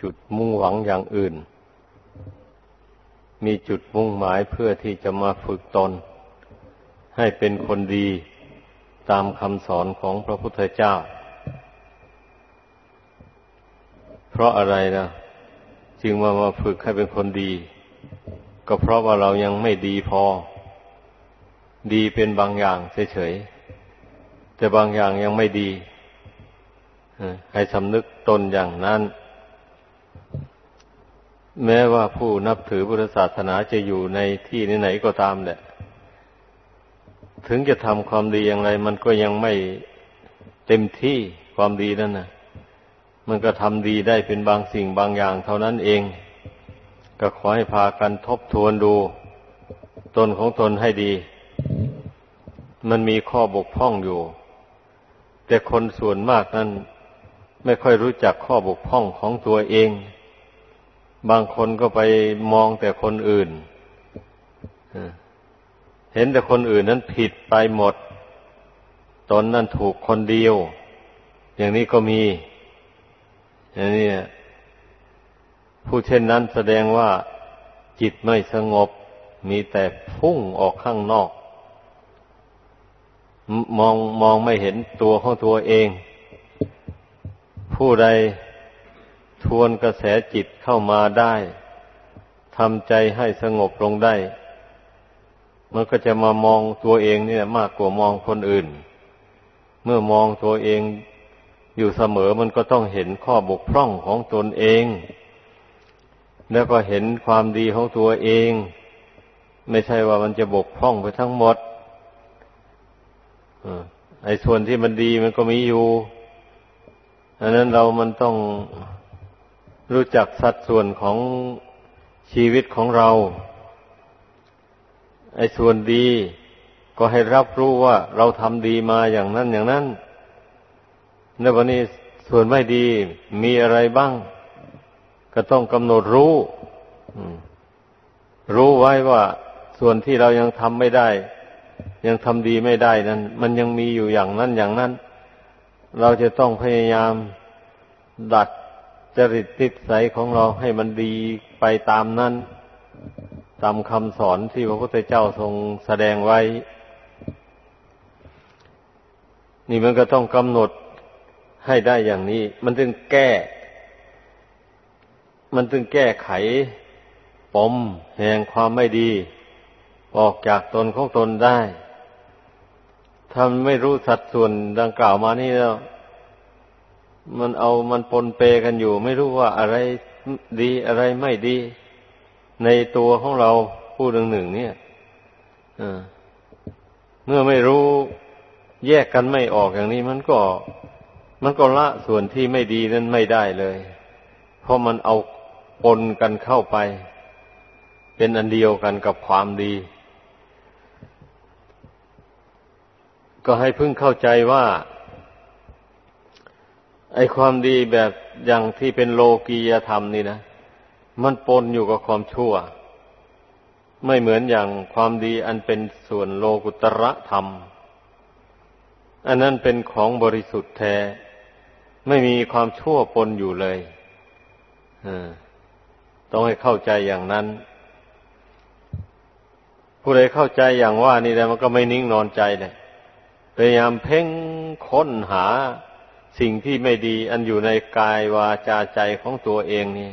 จุดมุ่งหวังอย่างอื่น มีจุดมุ่งหมายเพื่อที่จะมาฝึกตน ให้เป็นคนดีตามคำสอนของพระพุทธเจ้า เพราะอะไรนะจึงมามาฝึกให้เป็นคนดี ก็เพราะว่าเรายังไม่ดีพอ ดีเป็นบางอย่างเฉยๆแต่บางอย่างยังไม่ดีให้สำนึกตนอย่างนั้น แม้ว่าผู้นับถือพุทธศาสนาจะอยู่ในที่ไหนๆก็ตามแหละ ถึงจะทำความดีอย่างไร มันก็ยังไม่เต็มที่ความดีนั่นนะมันก็ทำดีได้เป็นบางสิ่งบางอย่าง เท่านั้นเอง ก็ขอให้พากันทบทวนดู ตนของตนให้ดี มันมีข้อบกพร่องอยู่ แต่คนส่วนมากนั้น ไม่ค่อยรู้จักข้อบกพร่องของตัวเอง บางคนก็ไปมองแต่คนอื่น เห็นแต่คนอื่นนั้นผิดไปหมด ตนนั้นถูกคนเดียว อย่างนี้ก็มี อย่างนี้ผู้เช่นนั้นแสดงว่าจิตไม่สงบ มีแต่พุ่งออกข้างนอก มองมองไม่เห็นตัวของตัวเอง ผู้ใด ทวนกระแสจิตเข้ามาได้ทำใจให้สงบลงได้ มันก็จะมามองตัวเองเนี่ยมากกว่ามองคนอื่น เมื่อมองตัวเองอยู่เสมอมันก็ต้องเห็นข้อบกพร่องของตนเอง แล้วก็เห็นความดีของตัวเอง ไม่ใช่ว่ามันจะบกพร่องไปทั้งหมดไอ้ส่วนที่มันดีมันก็มีอยู่อันนั้นเรามันต้อง รู้จักสัดส่วนของชีวิตของเรา ไอ้ส่วนดีก็ให้รับรู้ว่าเราทำดีมาอย่างนั้นอย่างนั้นในวันนี้ส่วนไม่ดีมีอะไรบ้าง ก็ต้องกำหนดรู้รู้ไว้ว่าส่วนที่เรายังทำไม่ได้ ยังทำดีไม่ได้นั้น มันยังมีอยู่อย่างนั้นอย่างนั้น เราจะต้องพยายามดัด ริตติดใสของเราให้มันดีไปตามนั้น ตามคำสอนที่พระพุทธเจ้าทรงแสดงไว้ นี่มันก็ต้องกำหนดให้ได้อย่างนี้ มันจึงแก้ มันจึงแก้ไขปมแห่งความไม่ดี ออกจากตนของตนได้ถ้าไม่รู้สัดส่วนดังกล่าวมานี่แล้ว มันเอามันปนเปกันอยู่ ไม่รู้ว่าอะไรดีอะไรไม่ดี ในตัวของเราผู้หนึ่งหนึ่งเนี่ยเมื่อไม่รู้แยกกันไม่ออกอย่างนี้มันก็ มันก็ละส่วนที่ไม่ดีนั้นไม่ได้เลย เพราะมันเอาปนกันเข้าไป เป็นอันเดียวกันกับความดี ก็ให้พึ่งเข้าใจว่า ไอความดีแบบอย่างที่เป็นโลกียธรรมนี่นะ มันปนอยู่กับความชั่ว ไม่เหมือนอย่างความดีอันเป็นส่วนโลกุตระธรรม อันนั้นเป็นของบริสุทธิ์แท้ ไม่มีความชั่วปนอยู่เลยต้องให้เข้าใจอย่างนั้น ผู้ใดเข้าใจอย่างว่านี่แล้วมันก็ไม่นิ่งนอนใจเลยพยายามเพ่งค้นหา สิ่งที่ไม่ดี อันอยู่ในกายวาจาใจของตัวเองนี่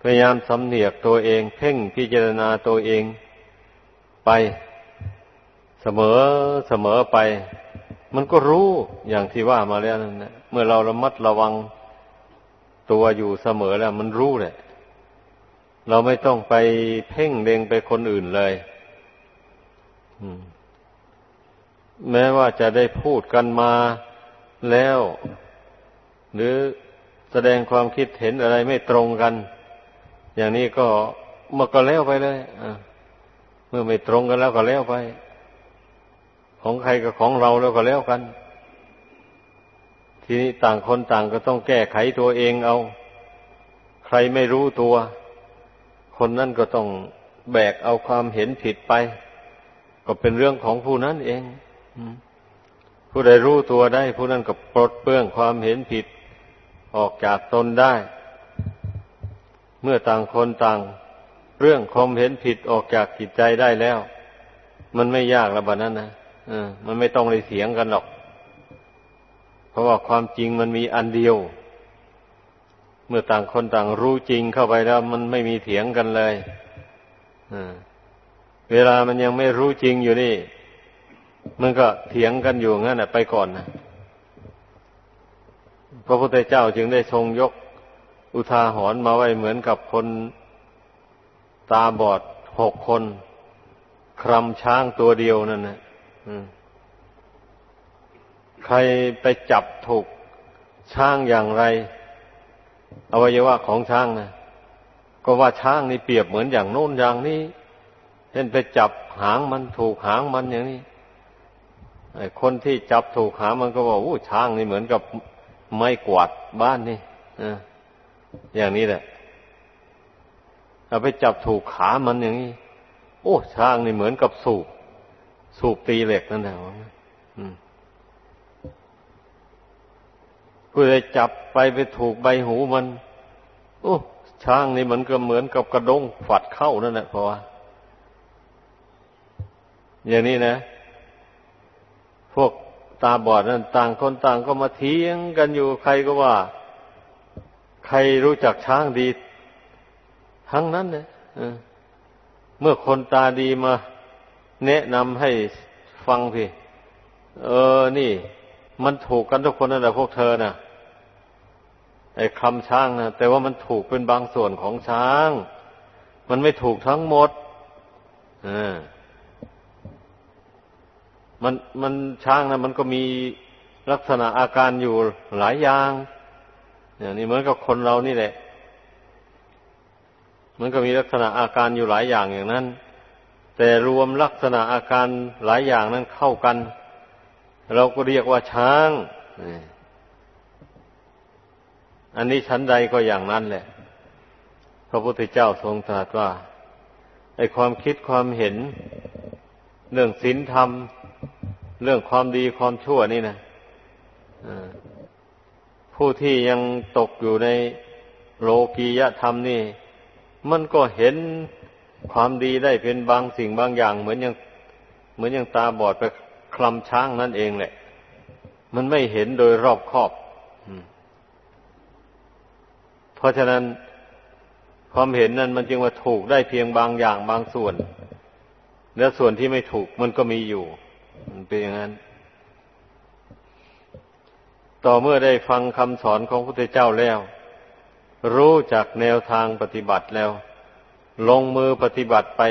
พยายามสำเนียกตัวเอง เพ่งพิจารณาตัวเองไปเสมอเสมอไป มันก็รู้อย่างที่ว่ามาแล้วนั่นนะเมื่อเราระมัดระวังตัวอยู่เสมอแล้ว มันรู้แหละ เราไม่ต้องไปเพ่งเล็งไปคนอื่นเลยแม้ว่าจะได้พูดกันมา แล้ว หรือแสดงความคิดเห็นอะไรไม่ตรงกัน อย่างนี้ก็มาก็แล้วไปเลยเมื่อไม่ตรงกันแล้วก็แล้วไป ของใครกับของเราแล้วก็แล้วกัน ทีนี้ต่างคนต่างก็ต้องแก้ไขตัวเองเอา ใครไม่รู้ตัว คนนั้นก็ต้องแบกเอาความเห็นผิดไป ก็เป็นเรื่องของผู้นั้นเอง ผู้ใดรู้ตัวได้ ผู้นั้นก็ปลดเปลื้องความเห็นผิดออกจากตนได้ เมื่อต่างคนต่างเรื่องความเห็นผิดออกจากจิตใจได้แล้ว มันไม่ยากระบานั้นนะอมันไม่ต้องเลยเสียงกันหรอก เพราะว่าความจริงมันมีอันเดียว เมื่อต่างคนต่างรู้จริงเข้าไปแล้ว มันไม่มีเถียงกันเลยเวลามันยังไม่รู้จริงอยู่นี่ มันก็เถียงกันอยู่งั้นแหะไปก่อนนะพระพุทธเจ้าจึงได้ทรงยกอุทาหรณ์มาไว้เหมือนกับคนตาบอดหกคน ครำช้างตัวเดียวนั่นนะใครไปจับถูกช้างอย่างไร อวัยวะของช้างนะก็ว่าช้างนี่เปรียบเหมือนอย่างโน้นอย่างนี้เช่นไปจับหางมันถูกหางมันอย่างนี้ คนที่จับถูกหามันก็บอกอู้ช้างนี่เหมือนกับไม้กวาดบ้านนี่อย่างนี้แหละเอาไปจับถูกขามันอย่างนี้ โอ้ช้างนี่เหมือนกับสูบ สูบตีเหล็กนั่นแหละผู้ใดจับไปไปถูกใบหูมัน โอ้ช้างนี่มันก็เหมือนกับกระดงฝัดเข้านั่นแหละเพราะว่าอย่างนี้นะ วกตาบอดนั่นต่างคนต่างก็มาเถียงกันอยู่ใครก็ว่า ใครรู้จักช้างดี ทั้งนั้นเนี่ยเมื่อคนตาดีมา แนะนำให้ฟังพี่ เออนี่ มันถูกกันทุกคนนั่นแหละพวกเธอนะ่ะไอ้คำช้างนะแต่ว่ามันถูกเป็นบางส่วนของช้าง มันไม่ถูกทั้งหมดอ่า มันมันช้างนะมันก็มีลักษณะอาการอยู่หลายอย่างเนี่ยนี่เหมือนกับคนเรานี่แหละ มันก็มีลักษณะอาการอยู่หลายอย่างอย่างนั้น แต่รวมลักษณะอาการหลายอย่างนั้นเข้ากัน เราก็เรียกว่าช้างอันนี้ชั้นใดก็อย่างนั้นแหละ พระพุทธเจ้าทรงตรัสว่าไอความคิดความเห็นเรื่องศีลธรรม เรื่องความดีความชั่วนี่นะผู้ที่ยังตกอยู่ในโลกียธรรมนี่ มันก็เห็นความดีได้เป็นบางสิ่งบางอย่าง เหมือนยังเหมือนยังตาบอดไปคลำช้างนั่นเองแหละ มันไม่เห็นโดยรอบคอบเพราะฉะนั้นความเห็นนั้นมันจึงว่าถูกได้เพียงบางอย่างบางส่วน และส่วนที่ไม่ถูกมันก็มีอยู่ มันเป็นอย่างนั้น ต่อเมื่อได้ฟังคำสอนของพระพุทธเจ้าแล้ว รู้จักแนวทางปฏิบัติแล้ว ลงมือปฏิบัติไป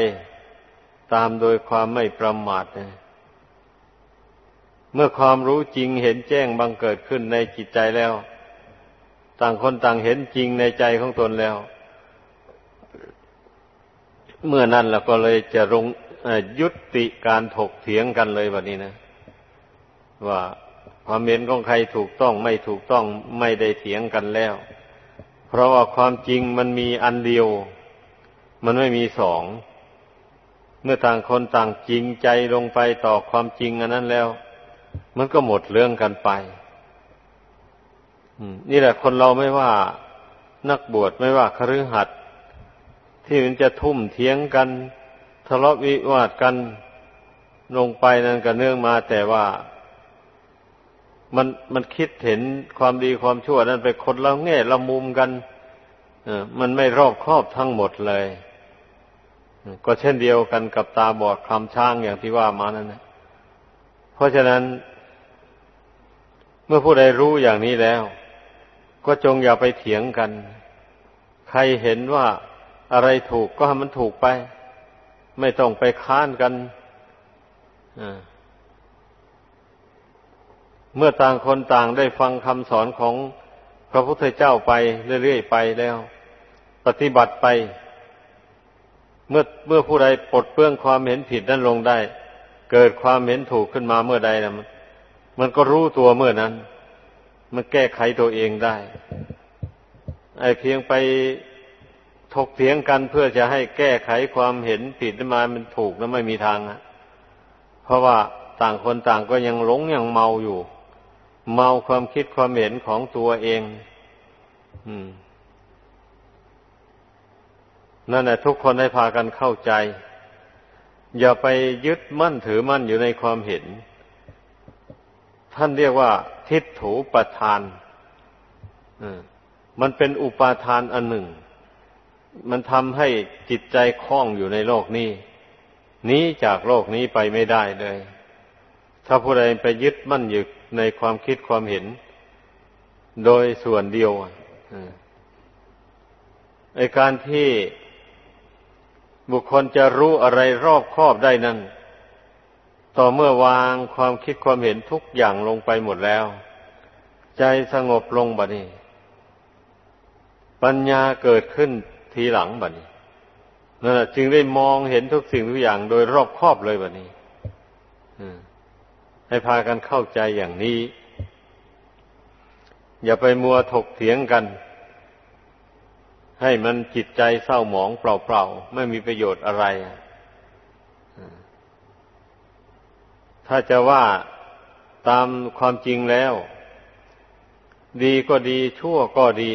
ตามโดยความไม่ประมาทนะเมื่อความรู้จริงเห็นแจ้งบังเกิดขึ้นในจิตใจแล้ว ต่างคนต่างเห็นจริงในใจของตนแล้ว เมื่อนั้นเราก็เลยจะลง ยุติการถกเถียงกันเลยแบบนี้นะ ว่าความเห็นของใครถูกต้องไม่ถูกต้องไม่ได้เถียงกันแล้ว เพราะว่าความจริงมันมีอันเดียว มันไม่มีสอง เมื่อต่างคนต่างจริงใจลงไปต่อความจริงอันนั้นแล้ว มันก็หมดเรื่องกันไปนี่แหละคนเราไม่ว่านักบวชไม่ว่าคฤหัสถ์ที่มันจะทุ่มเถียงกัน ทะเลาะวิวาทกันลงไปนั่นก็เนื่องมาแต่ว่ามันมันคิดเห็นความดีความชั่วนั้นไปคนละแง่ละมุมกันเออมันไม่รอบครอบทั้งหมดเลย ก็เช่นเดียวกันกับตาบอดคลำช้างอย่างที่ว่ามานั่นนะเพราะฉะนั้น เมื่อผู้ใดรู้อย่างนี้แล้ว ก็จงอย่าไปเถียงกัน ใครเห็นว่าอะไรถูกก็ให้มันถูกไป ไม่ต้องไปค้านกันเมื่อต่างคนต่างได้ฟังคำสอนของพระพุทธเจ้าไปเรื่อยๆไปแล้ว ปฏิบัติไป เมื่อเมื่อผู้ใดปลดเปื้องความเห็นผิดนั้นลงได้ เกิดความเห็นถูกขึ้นมาเมื่อใดนะมันก็รู้ตัวเมื่อนั้น มันแก้ไขตัวเองได้ ไอ้เพียงไป ถกเถียงกันเพื่อจะให้แก้ไขความเห็นผิดมามันถูกแล้วไม่มีทางอะเพราะว่าต่างคนต่างก็ยังหลงยังเมาอยู่ เมาความคิดความเห็นของตัวเองนั่นแหละทุกคนให้พากันเข้าใจ อย่าไปยึดมั่นถือมั่นอยู่ในความเห็น ท่านเรียกว่า ทิฏถูปทานมันเป็นอุปาทานอันหนึ่ง มันทำให้จิตใจคล้องอยู่ในโลกนี้หนีจากโลกนี้ไปไม่ได้เลย ถ้าผู้ใดไปยึดมั่นอยู่ในความคิดความเห็น โดยส่วนเดียวไอการที่บุคคลจะรู้อะไรรอบครอบได้นั้น ต่อเมื่อวางความคิดความเห็นทุกอย่างลงไปหมดแล้ว ใจสงบลงบัดนี้ ปัญญาเกิดขึ้น ทีหลังบัดนี้นั่นแหละจึงได้มองเห็นทุกสิ่งทุกอย่างโดยรอบครอบเลยบัดนี้ให้พากันเข้าใจอย่างนี้ อย่าไปมัวถกเถียงกัน ให้มันจิตใจเศร้าหมองเปล่าๆ ไม่มีประโยชน์อะไร ถ้าจะว่าตามความจริงแล้ว ดีก็ดีชั่วก็ดี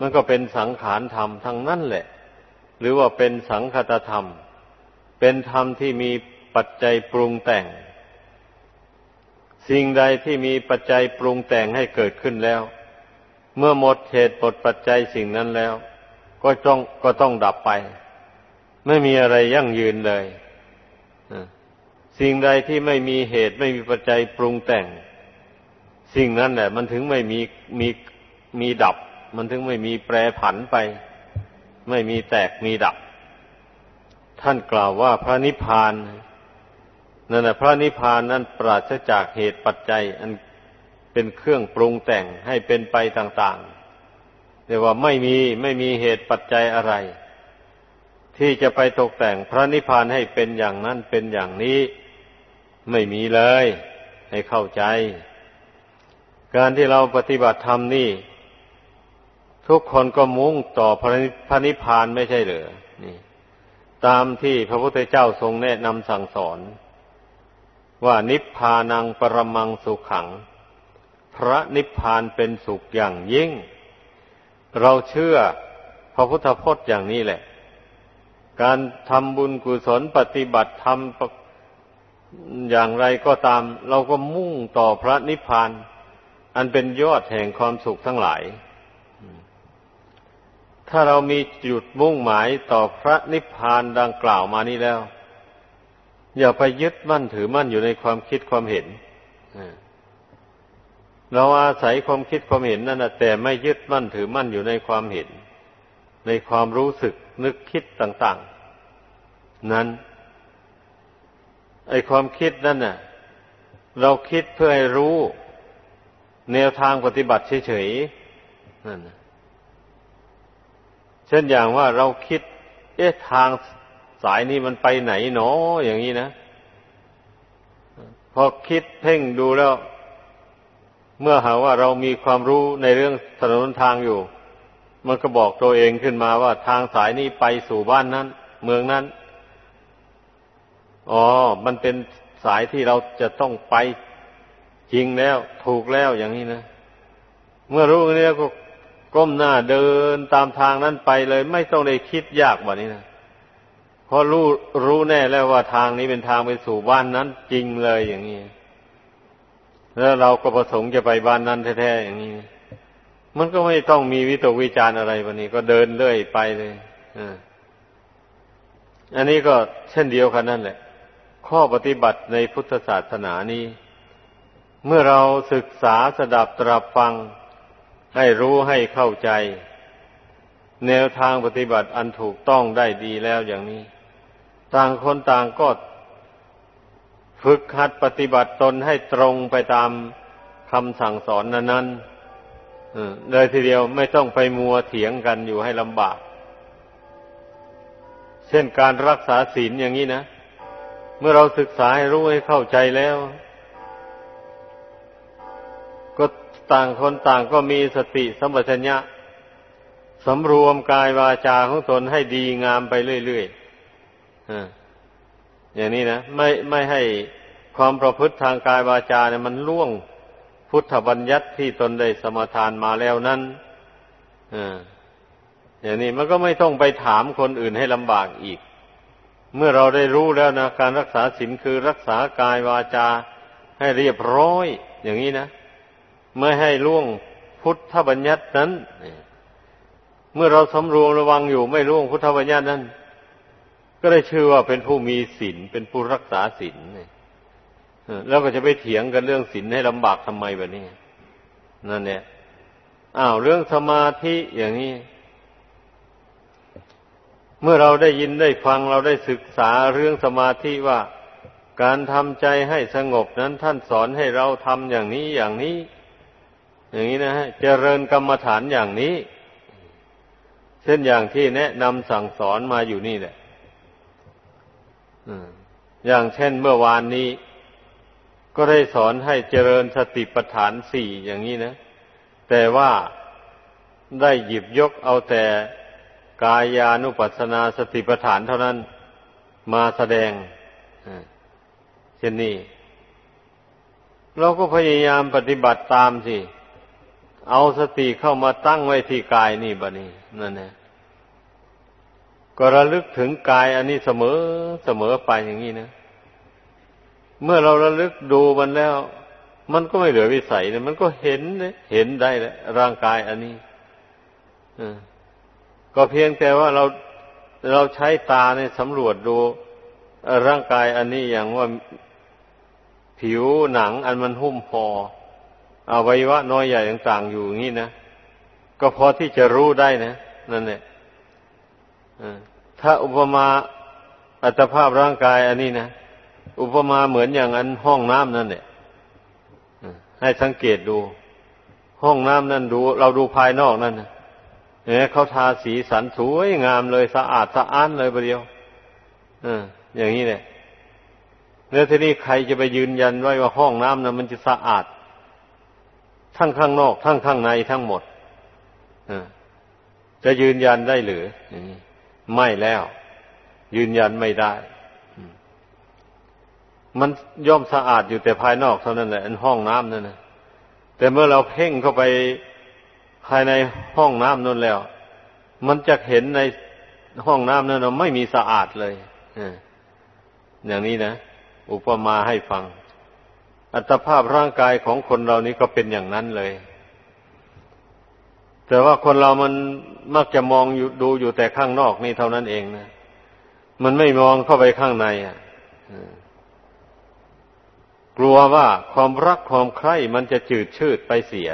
มันก็เป็นสังขารธรรมทั้งนั้นแหละ หรือว่าเป็นสังคตธรรม เป็นธรรมที่มีปัจจัยปรุงแต่ง สิ่งใดที่มีปัจจัยปรุงแต่งให้เกิดขึ้นแล้ว เมื่อหมดเหตุหมดปัจจัยสิ่งนั้นแล้ว ก็ต้องก็ต้องดับไป ไม่มีอะไรยั่งยืนเลยสิ่งใดที่ไม่มีเหตุไม่มีปัจจัยปรุงแต่ง สิ่งนั้นแหละ มันถึงไม่มีมีมีดับ มันถึงไม่มีแปรผันไป ไม่มีแตกมีดับ ท่านกล่าวว่าพระนิพพานนั่นแหละพระนิพพานนั้นปราศจากเหตุปัจจัย อันเป็นเครื่องปรุงแต่งให้เป็นไปต่างๆเรียกว่าไม่มีไม่มีเหตุปัจจัยอะไร ที่จะไปตกแต่งพระนิพพานให้เป็นอย่างนั้นเป็นอย่างนี้ ไม่มีเลย ให้เข้าใจ การที่เราปฏิบัติธรรมนี่ ทุกคนก็มุ่งต่อพระนิพพานไม่ใช่เหรอนี่ตามที่พระพุทธเจ้าทรงแนะนำสั่งสอน ว่านิพพานังปรมังสุขขัง พระนิพพานเป็นสุขอย่างยิ่ง เราเชื่อพระพุทธพจน์อย่างนี้แหละ การทำบุญกุศลปฏิบัติธรรมอย่างไรก็ตาม เราก็มุ่งต่อพระนิพพาน อันเป็นยอดแห่งความสุขทั้งหลาย ถ้าเรามีจุดมุ่งหมายต่อพระนิพพานดังกล่าวมานี้แล้ว อย่าไปยึดมั่นถือมั่นอยู่ในความคิดความเห็นเราอาศัยความคิดความเห็นนั่นนะแต่ไม่ยึดมั่นถือมั่นอยู่ในความเห็น ในความรู้สึกนึกคิดต่าง ๆ นั้น ไอความคิดนั่นน่ะ เราคิดเพื่อให้รู้ แนวทางปฏิบัติเฉยๆนั่น เช่นอย่างว่าเราคิด เอ๊ะทางสายนี้มันไปไหนหนออย่างนี้นะพอคิดเพ่งดูแล้ว เมื่อหาว่าเรามีความรู้ในเรื่องถนนทางอยู่ มันก็บอกตัวเองขึ้นมาว่าทางสายนี้ไปสู่บ้านนั้น เมืองนั้น อ๋อ มันเป็นสายที่เราจะต้องไปจริงแล้ว ถูกแล้วอย่างนี้นะ เมื่อรู้นี้ก็ ก้มหน้าเดินตามทางนั้นไปเลย ไม่ต้องได้คิดยากแบบนี้นะเพราะรู้รู้แน่แล้วว่าทางนี้เป็นทางไปสู่บ้านนั้นจริงเลยอย่างนี้แล้วเราก็ประสงค์จะไปบ้านนั้นแท้ๆอย่างนี้ มันก็ไม่ต้องมีวิตกวิจารอะไรวันนี้ ก็เดินเรื่อยไปเลยอันนี้ก็เช่นเดียวกันนั่นแหละ ข้อปฏิบัติในพุทธศาสนานี้ เมื่อเราศึกษาสดับตรับฟัง ให้รู้ให้เข้าใจ แนวทางปฏิบัติอันถูกต้องได้ดีแล้วอย่างนี้ ต่างคนต่างก็ฝึกหัดปฏิบัติตนให้ตรงไปตามคำสั่งสอนนั้นๆเลยทีเดียวไม่ต้องไปมัวเถียงกันอยู่ให้ลำบาก เช่นการรักษาศีลอย่างนี้นะ เมื่อเราศึกษาให้รู้ให้เข้าใจแล้ว ต่างคนต่างก็มีสติสัมปชัญญะสำรวมกายวาจาของตนให้ดีงามไปเรื่อยๆอย่างนี้นะไม่ไม่ให้ความประพฤติทางกายวาจาเนี่ยมันล่วงพุทธบัญญัติที่ตนได้สมทานมาแล้วนั้นออย่างนี้มันก็ไม่ต้องไปถามคนอื่นให้ลำบากอีก เมื่อเราได้รู้แล้วนะการรักษาศีลคือรักษากายวาจาให้เรียบร้อย อย่างนี้นะ ไม่ให้ล่วงพุทธบัญญัตินั้น เมื่อเราสำรวมระวังอยู่ไม่ล่วงพุทธบัญญัตินั้น ก็ได้ชื่อว่าเป็นผู้มีศีลเป็นผู้รักษาศีลแล้วก็จะไปเถียงกันเรื่องศีลให้ลำบากทำไมแบบนี้นั่นเนี่ยอ้าวเรื่องสมาธิอย่างนี้ เมื่อเราได้ยินได้ฟังเราได้ศึกษาเรื่องสมาธิว่า การทำใจให้สงบนั้นท่านสอนให้เราทำอย่างนี้อย่างนี้ อย่างนี้นะฮะเจริญกรรมฐานอย่างนี้ เช่นอย่างที่แนะนำสั่งสอนมาอยู่นี่แหละอย่างเช่นเมื่อวานนี้ ก็ได้สอนให้เจริญสติปัฏฐานสี่อย่างนี้นะ แต่ว่าได้หยิบยกเอาแต่กายานุปัสสนาสติปัฏฐานเท่านั้นมาแสดงเช่นนี้ เราก็พยายามปฏิบัติตามสิ เอาสติเข้ามาตั้งไว้ที่กายนี่บะนี่นั่นแหละก็ระลึกถึงกายอันนี้เสมอเสมอไปอย่างนี้นะเมื่อเราระลึกดูมันแล้ว มันก็ไม่เหลือวิสัยเลยมันก็เห็นเลยเห็นได้แล้วร่างกายอันนี้ก็เพียงแต่ว่าเราเราใช้ตาในสำรวจดูร่างกายอันนี้อย่างว่าผิวหนังอันมันหุ้มพอ อวัยวะน้อยใหญ่ต่าง ๆ อยู่อย่างนี้นะก็พอที่จะรู้ได้นะนั่นแหละถ้าอุปมาอัตภาพร่างกายอันนี้นะอุปมาเหมือนอย่างอันห้องน้ำนั่นแหละให้สังเกตดู ห้องน้ำนั่นดู เราดูภายนอกนั่นนะเนี่ยเขาทาสีสันสวยงามเลยสะอาดสะอ้านเลยประเดียวออย่างนี้เนี่ยแล้วทีนี้ใครจะไปยืนยันไว้ว่าห้องน้ำนั้นมันจะสะอาด ทั้งข้างนอก ทั้งข้างในทั้งหมดจะยืนยันได้หรือไม่แล้ว ยืนยันไม่ได้ มันย่อมสะอาดอยู่แต่ภายนอกเท่านั้นแหละอันห้องน้ำนั่นนะแต่เมื่อเราเพ่งเข้าไปภายในห้องน้ำนั่นแล้ว มันจะเห็นในห้องน้ำนั้นไม่มีสะอาดเลยอย่างนี้นะ อุปมาให้ฟัง อัตภาพร่างกายของคนเรานี้ก็เป็นอย่างนั้นเลย แต่ว่าคนเรามันมักจะมองอยู่ดูอยู่แต่ข้างนอกนี่เท่านั้นเองนะมันไม่มองเข้าไปข้างในอะกลัวว่าความรักความใคร่มันจะจืดชืดไปเสีย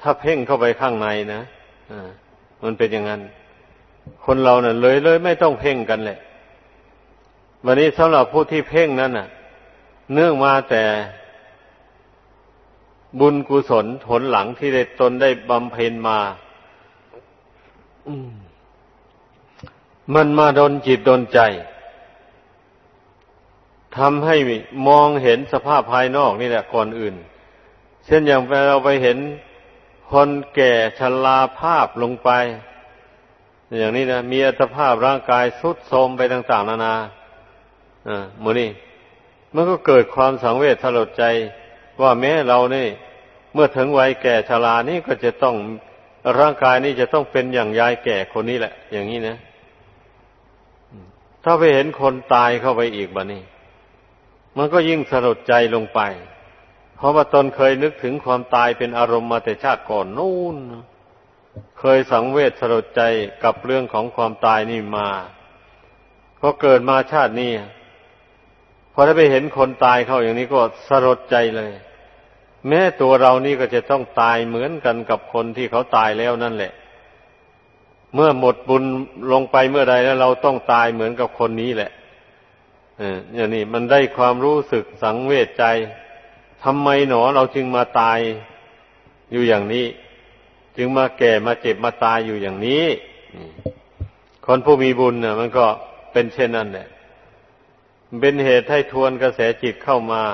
ถ้าเพ่งเข้าไปข้างในนะมันเป็นอย่างนั้น คนเราเนะ่ะเลยเลยไม่ต้องเพ่งกันแหละ วันนี้สำหรับผู้ที่เพ่งนั้นน่ะ เนื่องมาแต่บุญกุศลผลหลังที่ได้ตนได้บำเพ็ญมา มันมาดนจิตดนใจทำให้มองเห็นสภาพภายนอกนี่แหละก่อนอื่น เช่นอย่างเราไปเห็นคนแก่ชราภาพลงไป อย่างนี้นะมีอัตภาพร่างกายสุดโทรมไปต่าง ๆ นานาอ่ามือนี่ มันก็เกิดความสังเวชสลดใจ ว่าแม้เรานี่เมื่อถึงวัยแก่ชรานี่ก็จะต้องร่างกายนี่จะต้องเป็นอย่างยายแก่คนนี้แหละ อย่างนี้นะ ถ้าไปเห็นคนตายเข้าไปอีกบ้านี้มันก็ยิ่งสลดใจลงไป เพราะว่าตนเคยนึกถึงความตายเป็นอารมณ์มาแต่ชาติก่อนนู่น เคยสังเวชสลดใจกับเรื่องของความตายนี่มาพอเกิดมาชาตินี้ อได้ไปเห็นคนตายเข้าอย่างนี้ก็สลดใจเลย แม้ตัวเรานี่ก็จะต้องตายเหมือนกันกับคนที่เขาตายแล้วนั่นแหละ เมื่อหมดบุญลงไปเมื่อใดแล้วเราต้องตายเหมือนกับคนนี้แหละเอออย่างนี้มันได้ความรู้สึกสังเวชใจทำไมหนอเราจึงมาตายอยู่อย่างนี้ จึงมาแก่มาเจ็บมาตายอยู่อย่างนี้คนผู้มีบุญเนี่ยมันก็เป็นเช่นนั้นแหละ เป็นเหตุให้ทวนกระแสจิตเข้ามา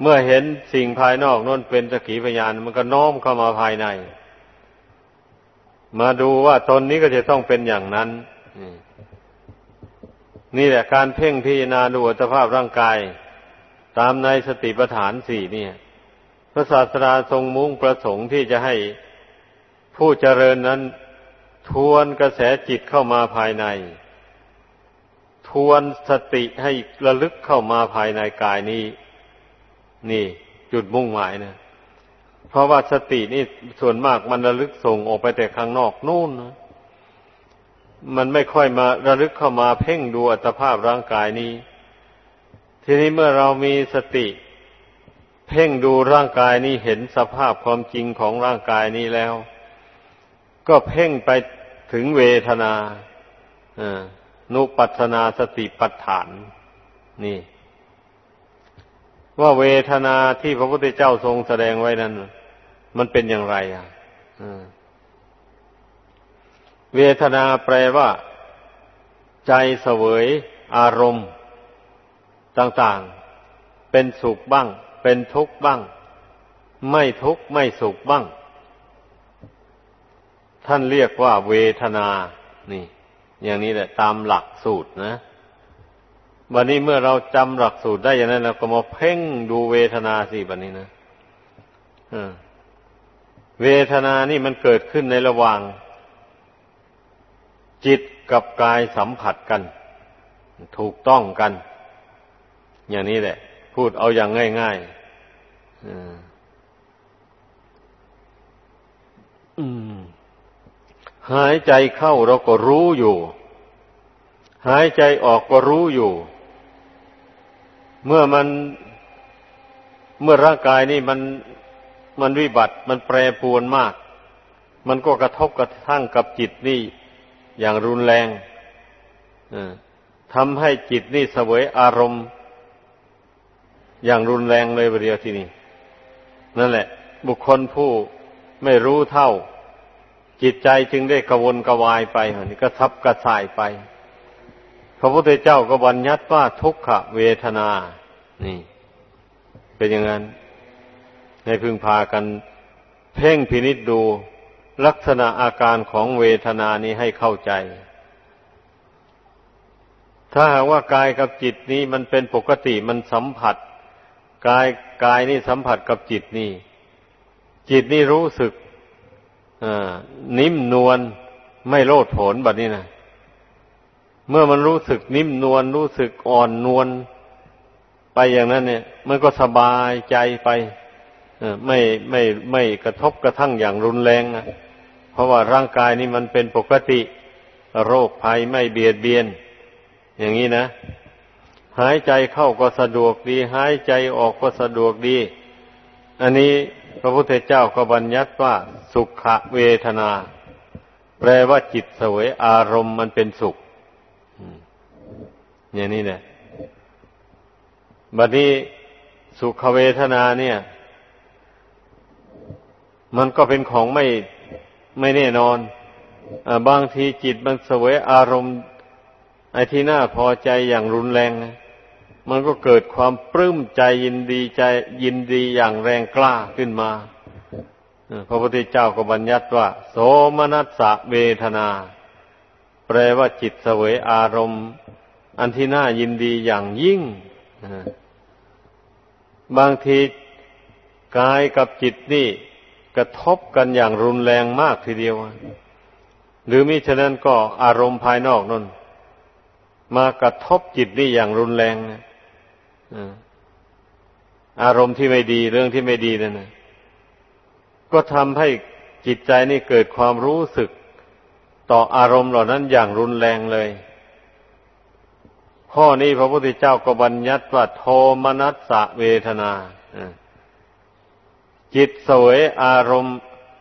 เมื่อเห็นสิ่งภายนอกนั่นเป็นสกีพยาน มันก็น้อมเข้ามาภายใน มาดูว่าตนนี้ก็จะต้องเป็นอย่างนั้น นี่แหละการเพ่งพิจารณาดูอัตภาพร่างกาย ตามในสติปัฏฐานสี่เนี่ย พระศาสดาทรงมุ่งประสงค์ที่จะให้ผผู้เจริญนั้น ทวนกระแสจิตเข้ามาภายใน ทวนสติให้ระลึกเข้ามาภายในกายนี้ นี่ จุดมุ่งหมายนะเพราะว่าสตินี่ส่วนมากมันระลึกส่งออกไปแต่ข้างนอกนู่นนะมันไม่ค่อยมาระลึกเข้ามาเพ่งดูอัตภาพร่างกายนี้ ทีนี้เมื่อเรามีสติ เพ่งดูร่างกายนี้เห็นสภาพความจริงของร่างกายนี้แล้ว ก็เพ่งไปถึงเวทนา นุปัสนาสติปัฏฐาน นี่ ว่าเวทนาที่พระพุทธเจ้าทรงแสดงไว้นั้น มันเป็นอย่างไรอะเวทนาแปลว่า ใจเสวยอารมณ์ ต่างๆ เป็นสุขบ้าง เป็นทุกข์บ้าง ไม่ทุกข์ไม่สุขบ้าง ท่านเรียกว่าเวทนา นี่ อย่างนี้แหละ ตามหลักสูตรนะวันนี้เมื่อเราจำหลักสูตรได้อย่างนั้นเราก็มาเพ่งดูเวทนาสิบันนี้นะเวทนานี่มันเกิดขึ้นในระหว่าง จิตกับกายสัมผัสกัน ถูกต้องกัน อย่างนี้แหละ พูดเอาอย่างง่ายๆ หายใจเข้าเราก็รู้อยู่ หายใจออกก็รู้อยู่ เมื่อมันเมื่อร่างกายนี่มันมันวิบัติมันแปรปรวนมาก มันก็กระทบกระทั่งกับจิตนี่อย่างรุนแรงทำให้จิตนี่เสวยอารมณ์ อย่างรุนแรงเลยประเดียวที่นี่นั่นแหละ บุคคลผู้ไม่รู้เท่า จิตใจจึงได้กระวนกระวายไปนี่กระทับกระส่ายไปพระพุทธเจ้าก็บัญญัติว่าทุกขเวทนา นี่ เป็นอย่างนั้น ให้พึงพากันเพ่งพินิษดู ลักษณะอาการของเวทนานี้ให้เข้าใจ ถ้าหากว่ากายกับจิตนี้มันเป็นปกติมันสัมผัส กายกายนี่สัมผัสกับจิตนี่ จิตนี่รู้สึก นิ่มนวลไม่โลดโผนแบบนี้นะเมื่อมันรู้สึกนิ่มนวลรู้สึกอ่อนนวลไปอย่างนั้น เนี่ย มันก็สบายใจไปไม่ไม่ไม่กระทบกระทั่งอย่างรุนแรงนะเพราะว่าร่างกายนี่มันเป็นปกติ โรคภัยไม่เบียดเบียน อย่างนี้นะหายใจเข้าก็สะดวกดี หายใจออกก็สะดวกดี อันนี้พระพุทธเจ้าก็บัญญัติว่า สุขเวทนา แปลว่าจิตสวยอารมณ์มันเป็นสุขอย่างนี้เนี่ยบัดนี้สุขเวทนาเนี่ย มันก็เป็นของไม่ไม่แน่นอนอบางทีจิตมันเสวยอารมณ์ ไอ้ที่น่าพอใจอย่างรุนแรงมันก็เกิดความปลื้มใจยินดีใจยินดีอย่างแรงกล้าขึ้นมา พระพุทธเจ้าก็บัญญัติว่า โสมนัสสะเวทนา แปลว่าจิตเสวยอารมณ์ อันที่น่ายินดีอย่างยิ่ง บางทีกายกับจิตนี่กระทบกันอย่างรุนแรงมากทีเดียว หรือมิฉะนั้นก็อารมณ์ภายนอกนั่นมากระทบจิตนี่อย่างรุนแรงอารมณ์ที่ไม่ดีเรื่องที่ไม่ดีนั่นนะ ก็ทำให้จิตใจนี่เกิดความรู้สึก ต่ออารมณ์เหล่านั้นอย่างรุนแรงเลย ข้อนี้พระพุทธเจ้าก็บัญญัติว่าโทมนัสสะเวทนาจิตสวยอารมณ์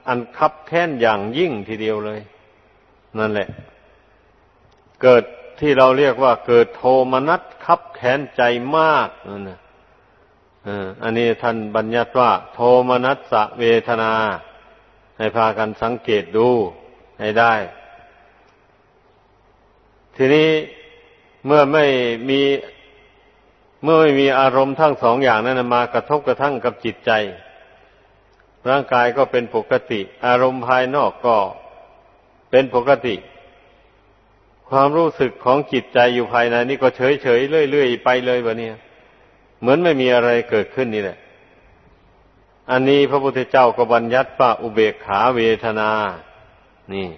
อันคับแค้นอย่างยิ่งทีเดียวเลย นั่นแหละ เกิดที่เราเรียกว่าเกิดโทมนัสคับแค้นใจมากนั่นนะ อันนี้ท่านบัญญัติว่า โทมนัสเวทนา ให้พากันสังเกตดูให้ได้ ทีนี้เมื่อไม่มีเมื่อไม่มีอารมณ์ทั้งสองอย่างนั้นมากระทบกระทั่งกับจิตใจ ร่างกายก็เป็นปกติ อารมณ์ภายนอกก็เป็นปกติ ความรู้สึกของจิตใจอยู่ภายในนี่ก็เฉยเฉยเรื่อยๆไปเลยแบบนี้ เหมือนไม่มีอะไรเกิดขึ้นนี่แหละ อันนี้พระพุทธเจ้าก็บัญญัติว่าอุเบกขาเวทนา นี่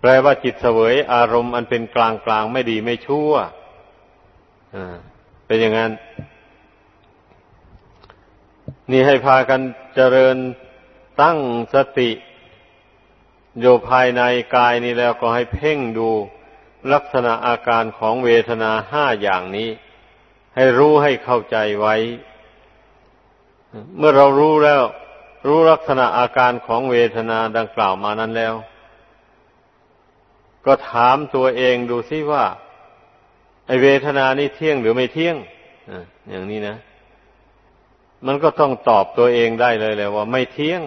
แปลว่าจิตเสวยอารมณ์อันเป็นกลางกลางไม่ดีไม่ชั่วเป็นอย่างนั้น นี่ให้พากันเจริญตั้งสติอยู่ภายในกายนี้แล้วก็ให้เพ่งดูลักษณะอาการของเวทนาห้าอย่างนี้ ให้รู้ให้เข้าใจไว้ เมื่อเรารู้แล้ว รู้ลักษณะอาการของเวทนาดังกล่าวมานั้นแล้ว ก็ถามตัวเองดูซิว่า ไอเวทนานี่เที่ยงหรือไม่เที่ยงอย่างนี้นะ มันก็ต้องตอบตัวเองได้เลยเลยว่าไม่เที่ยง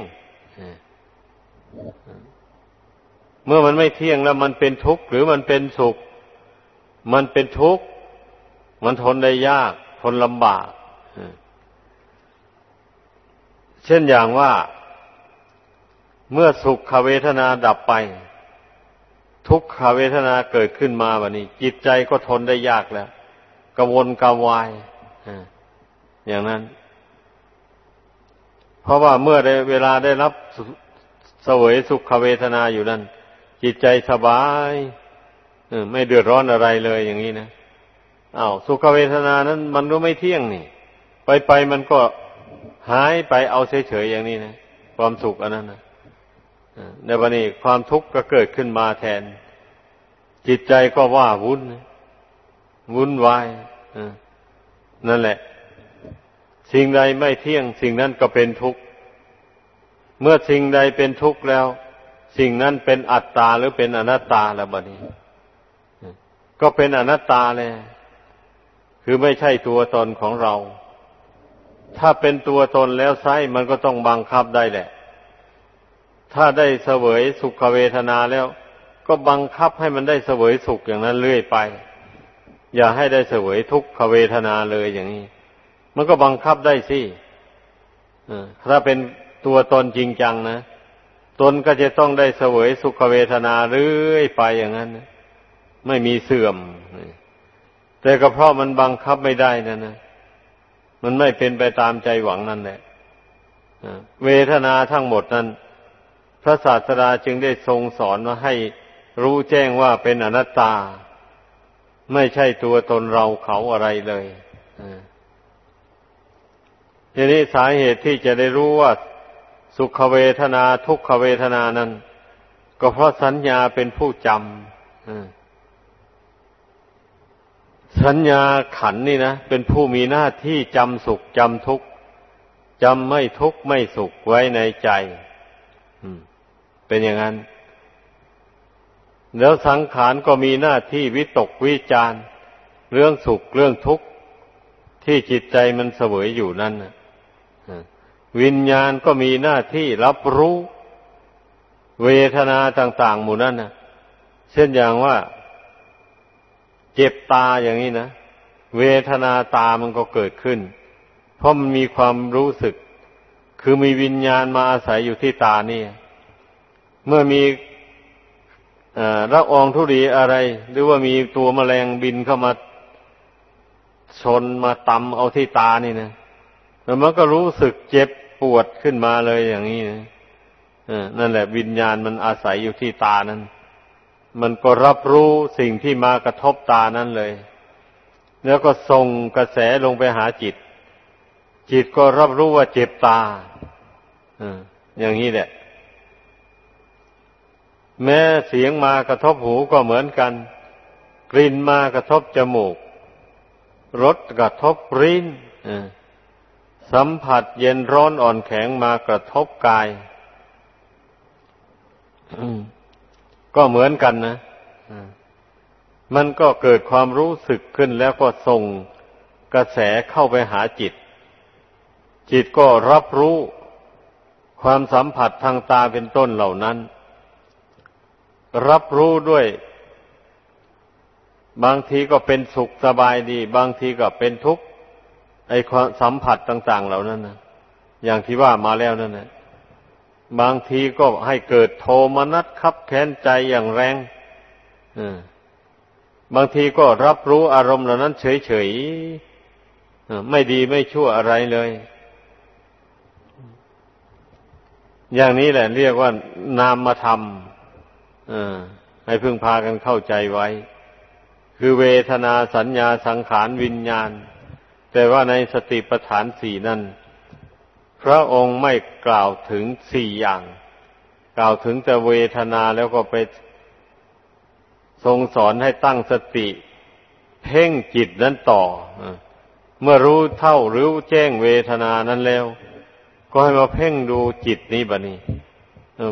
เมื่อมันไม่เที่ยงแล้วมันเป็นทุกข์หรือมันเป็นสุข มันเป็นทุกข์ มันทนได้ยาก ทนลำบาก เช่นอย่างว่า เมื่อสุขเวทนาดับไป ทุกขเวทนาเกิดขึ้นมาวันนี้ จิตใจก็ทนได้ยากแล้วกวนกวายอย่างนั้น เพราะว่าเมื่อได้เวลาได้รับเสวยสุขเวทนาอยู่นั้นจิตใจสบายไม่เดือดร้อนอะไรเลยอย่างนี้นะ อา้าวสุขเวทนานั้น มันก็ไม่เที่ยงนี่ ไปไปมันก็หายไปเอาเฉยๆอย่างนี้นะความสุขอันนั้นนะในวันนี้ความทุกข์ก็เกิดขึ้นมาแทน จิตใจก็ว่าวุ่นวุ่นวายนั่นแหละ สิ่งใดไม่เที่ยง สิ่งนั้นก็เป็นทุกข์ เมื่อสิ่งใดเป็นทุกข์แล้ว สิ่งนั้นเป็นอัตตาหรือเป็นอนัตตาแล้วบัดนี้ ก็เป็นอนัตตาเลย คือไม่ใช่ตัวตนของเรา ถ้าเป็นตัวตนแล้วไซมันก็ต้องบังคับได้แหละ ถ้าได้เสวยสุขเวทนาแล้ว ก็บังคับให้มันได้เสวยสุขอย่างนั้นเรื่อยไป อย่าให้ได้เสวยทุกขเวทนาเลยอย่างนี้ มันก็บังคับได้สิถ้าเป็นตัวตนจริงจังนะตนก็จะต้องได้เสวยสุขเวทนาเรื่อยไปอย่างนั้น ไม่มีเสื่อม แต่ก็เพราะมันบังคับไม่ได้นั่นนะมันไม่เป็นไปตามใจหวังนั่นแหละเวทนาทั้งหมดนั้น พระศาสดาจึงได้ทรงสอนว่าให้รู้แจ้งว่าเป็นอนัตตา ไม่ใช่ตัวตนเราเขาอะไรเลยทีนี้สาเหตุที่จะได้รู้ว่าสุขเวทนาทุกขเวทนานั้น ก็เพราะสัญญาเป็นผู้จำ สัญญาขันนี่นะ เป็นผู้มีหน้าที่จำสุขจำทุกข์จำไม่ทุกข์ไม่สุขไว้ในใจเป็นอย่างนั้น แล้วสังขารก็มีหน้าที่วิตกวิจารเรื่องสุขเรื่องทุกข์ที่จิตใจมันเสวยอยู่นั่นวิญญาณก็มีหน้าที่รับรู้ เวทนาต่าง ๆ หมู่นั้นนะเช่นอย่างว่า เจ็บตาอย่างนี้นะเวทนาตามันก็เกิดขึ้น เพราะมันมีความรู้สึก คือมีวิญญาณมาอาศัยอยู่ที่ตานี่เมื่อมีระอองธุรีอะไร หรือว่ามีตัวแมลงบินเข้ามาชนมาตำเอาที่ตานี่นะแล้วมันก็รู้สึกเจ็บปวดขึ้นมาเลยอย่างนี้นะนั่นแหละ วิญญาณมันอาศัยอยู่ที่ตานั้น มันก็รับรู้สิ่งที่มากระทบตานั้นเลย แล้วก็ส่งกระแสลงไปหาจิต จิตก็รับรู้ว่าเจ็บตาอย่างนี้แหละ แม้เสียงมากระทบหูก็เหมือนกัน กลิ่นมากระทบจมูกรสกระทบริ้นสัมผัสเย็นร้อนอ่อนแข็งมากระทบกาย ก็เหมือนกันนะมันก็เกิดความรู้สึกขึ้นแล้วก็ส่งกระแสเข้าไปหาจิต จิตก็รับรู้ความสัมผัสทางตาเป็นต้นเหล่านั้น รับรู้ด้วย บางทีก็เป็นสุขสบายดี บางทีก็เป็นทุกข์ไอ้ความสัมผัสต่าง ๆ เหล่านั้นนะอย่างที่ว่ามาแล้วนั่นนะ บางทีก็ให้เกิดโทมนัสคับแค้นใจอย่างแรงบางทีก็รับรู้อารมณ์เหล่านั้นเฉยๆไม่ดีไม่ชั่วอะไรเลย อย่างนี้แหละ เรียกว่านามธรรมให้พึงพากันเข้าใจไว้ คือเวทนาสัญญาสังขารวิญญาณ แต่ว่าในสติปัฏฐานสี่นั้น พระองค์ไม่กล่าวถึงสี่อย่าง กล่าวถึงแต่เวทนาแล้วก็ไปทรงสอนให้ตั้งสติ เพ่งจิตนั้นต่อ เมื่อรู้เท่ารู้แจ้งเวทนานั้นแล้ว ก็ให้มาเพ่งดูจิตนี้บะนี้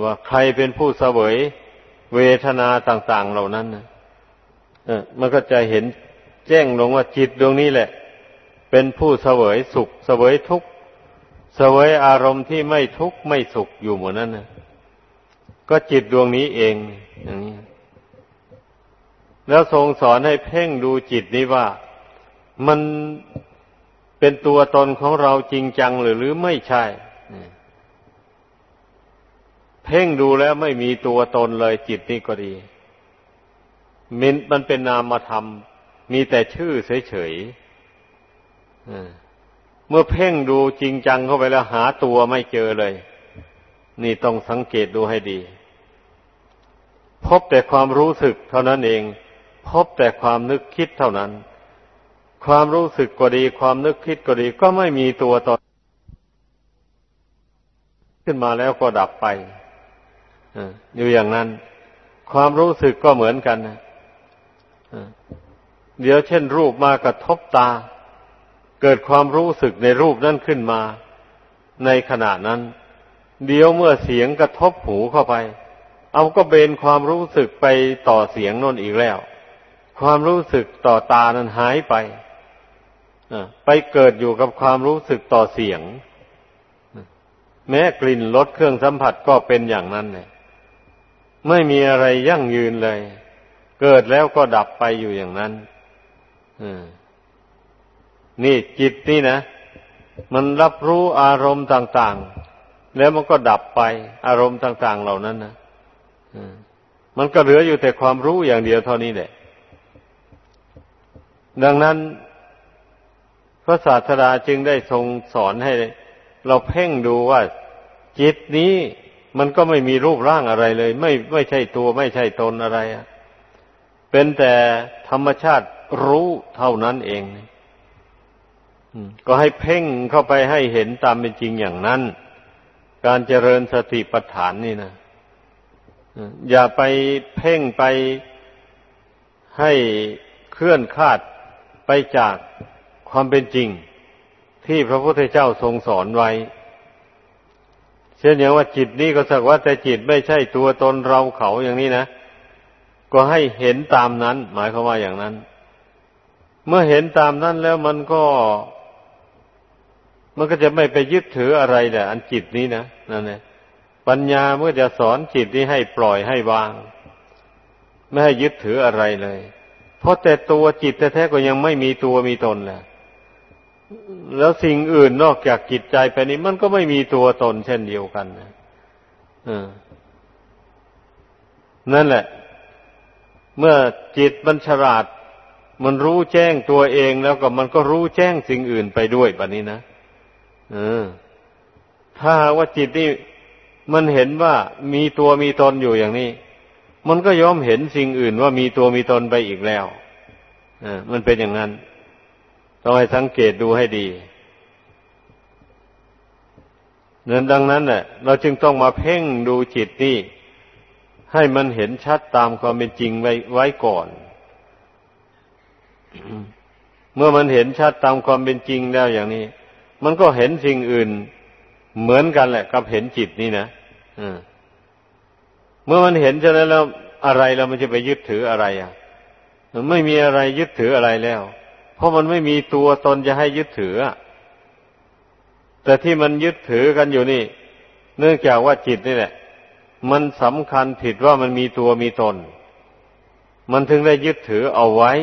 ว่าใครเป็นผู้เสวยเวทนาต่าง ๆเหล่านั้นนะมันก็จะเห็นแจ้งลงว่าจิตดวงนี้แหละ เป็นผู้เสวยสุขเสวยทุกข์ เสวยอารมณ์ที่ไม่ทุกข์ไม่สุขอยู่หมดนั้นนะก็จิตดวงนี้เองอย่างนี้แล้วทรงสอนให้เพ่งดูจิตนี้ว่า มันเป็นตัวตนของเราจริงจังหรือหรือไม่ใช่ เพ่งดูแล้วไม่มีตัวตนเลยจิตนี่ก็ดี มันมันเป็นนามธรรม มีแต่ชื่อเฉยๆ เมื่อเพ่งดูจริงจังเข้าไปแล้วหาตัวไม่เจอเลย นี่ต้องสังเกตดูให้ดี พบแต่ความรู้สึกเท่านั้นเอง พบแต่ความนึกคิดเท่านั้น ความรู้สึกก็ดี ความนึกคิดก็ดี ก็ไม่มีตัวตนขึ้นมาแล้วก็ดับไปอยู่อย่างนั้น ความรู้สึกก็เหมือนกันนะเดี๋ยวเช่นรูปมากระทบตา เกิดความรู้สึกในรูปนั้นขึ้นมาในขณะนั้น เดี๋ยวเมื่อเสียงกระทบหูเข้าไป เอาก็เบนความรู้สึกไปต่อเสียงนนอีกแล้ว ความรู้สึกต่อตานั้นหายไปไปเกิดอยู่กับความรู้สึกต่อเสียง แม้กลิ่นรสเครื่องสัมผัสก็เป็นอย่างนั้นเลยไม่มีอะไรยั่งยืนเลย เกิดแล้วก็ดับไปอยู่อย่างนั้น นี่จิตนี่นะ มันรับรู้อารมณ์ต่าง ๆ แล้วมันก็ดับไปอารมณ์ต่าง ๆ เหล่านั้นนะมันก็เหลืออยู่แต่ความรู้อย่างเดียวเท่านี้แหละ ดังนั้นพระศาสดาจึงได้ทรงสอนให้ เราเพ่งดูว่า จิตนี้มันก็ไม่มีรูปร่างอะไรเลย ไม่ไม่ใช่ตัวไม่ใช่ตนอะไรเป็นแต่ธรรมชาติรู้เท่านั้นเอง ก็ให้เพ่งเข้าไปให้เห็นตามเป็นจริงอย่างนั้น การเจริญสติปัฏฐานนี่นะอย่าไปเพ่งไปให้เคลื่อนคาดไปจากความเป็นจริง ที่พระพุทธเจ้าทรงสอนไว้ เช่นอย่างว่าจิตนี้ก็สักว่าแต่จิตไม่ใช่ตัวตนเราเขาอย่างนี้นะก็ให้เห็นตามนั้น หมายความว่าอย่างนั้น เมื่อเห็นตามนั้นแล้วมันก็ มันก็จะไม่ไปยึดถืออะไรแหละอันจิตนี้นะนั่นเองปัญญาเมื่อจะสอนจิตนี้ให้ปล่อยให้วาง ไม่ให้ยึดถืออะไรเลย เพราะแต่ตัวจิตแท้ๆก็ยังไม่มีตัวมีตนแหละแล้วสิ่งอื่นนอกจากจิตใจไปนี้มันก็ไม่มีตัวตนเช่นเดียวกันนะนั่นแหละ เมื่อจิตมันฉลาด มันรู้แจ้งตัวเองแล้วก็มันก็รู้แจ้งสิ่งอื่นไปด้วยแบบนี้นะ ถ้าว่าจิตนี่มันเห็นว่ามีตัวมีตนอยู่อย่างนี้ มันก็ยอมเห็นสิ่งอื่นว่ามีตัวมีตนไปอีกแล้วอมันเป็นอย่างนั้น ต้องให้สังเกตดูให้ดีเนื่องดังนั้นเนี่ยเราจึงต้องมาเพ่งดูจิตนี่ให้มันเห็นชัดตามความเป็นจริงไว้ไว้ก่อน เมื่อมันเห็นชัดตามความเป็นจริงแล้วอย่างนี้ มันก็เห็นสิ่งอื่น เหมือนกันแหละ กับเห็นจิตนี่นะเมื่อมันเห็นฉะนั้นแล้วอะไรเรามันจะไปยึดถืออะไรอะมันไม่มีอะไรยึดถืออะไรแล้ว เพราะมันไม่มีตัวตนจะให้ยึดถือแต่ที่มันยึดถือกันอยู่นี่ เนื่องจากว่าจิตนี่แหละ มันสำคัญผิดว่ามันมีตัวมีตน มันถึงได้ยึดถือเอาไว้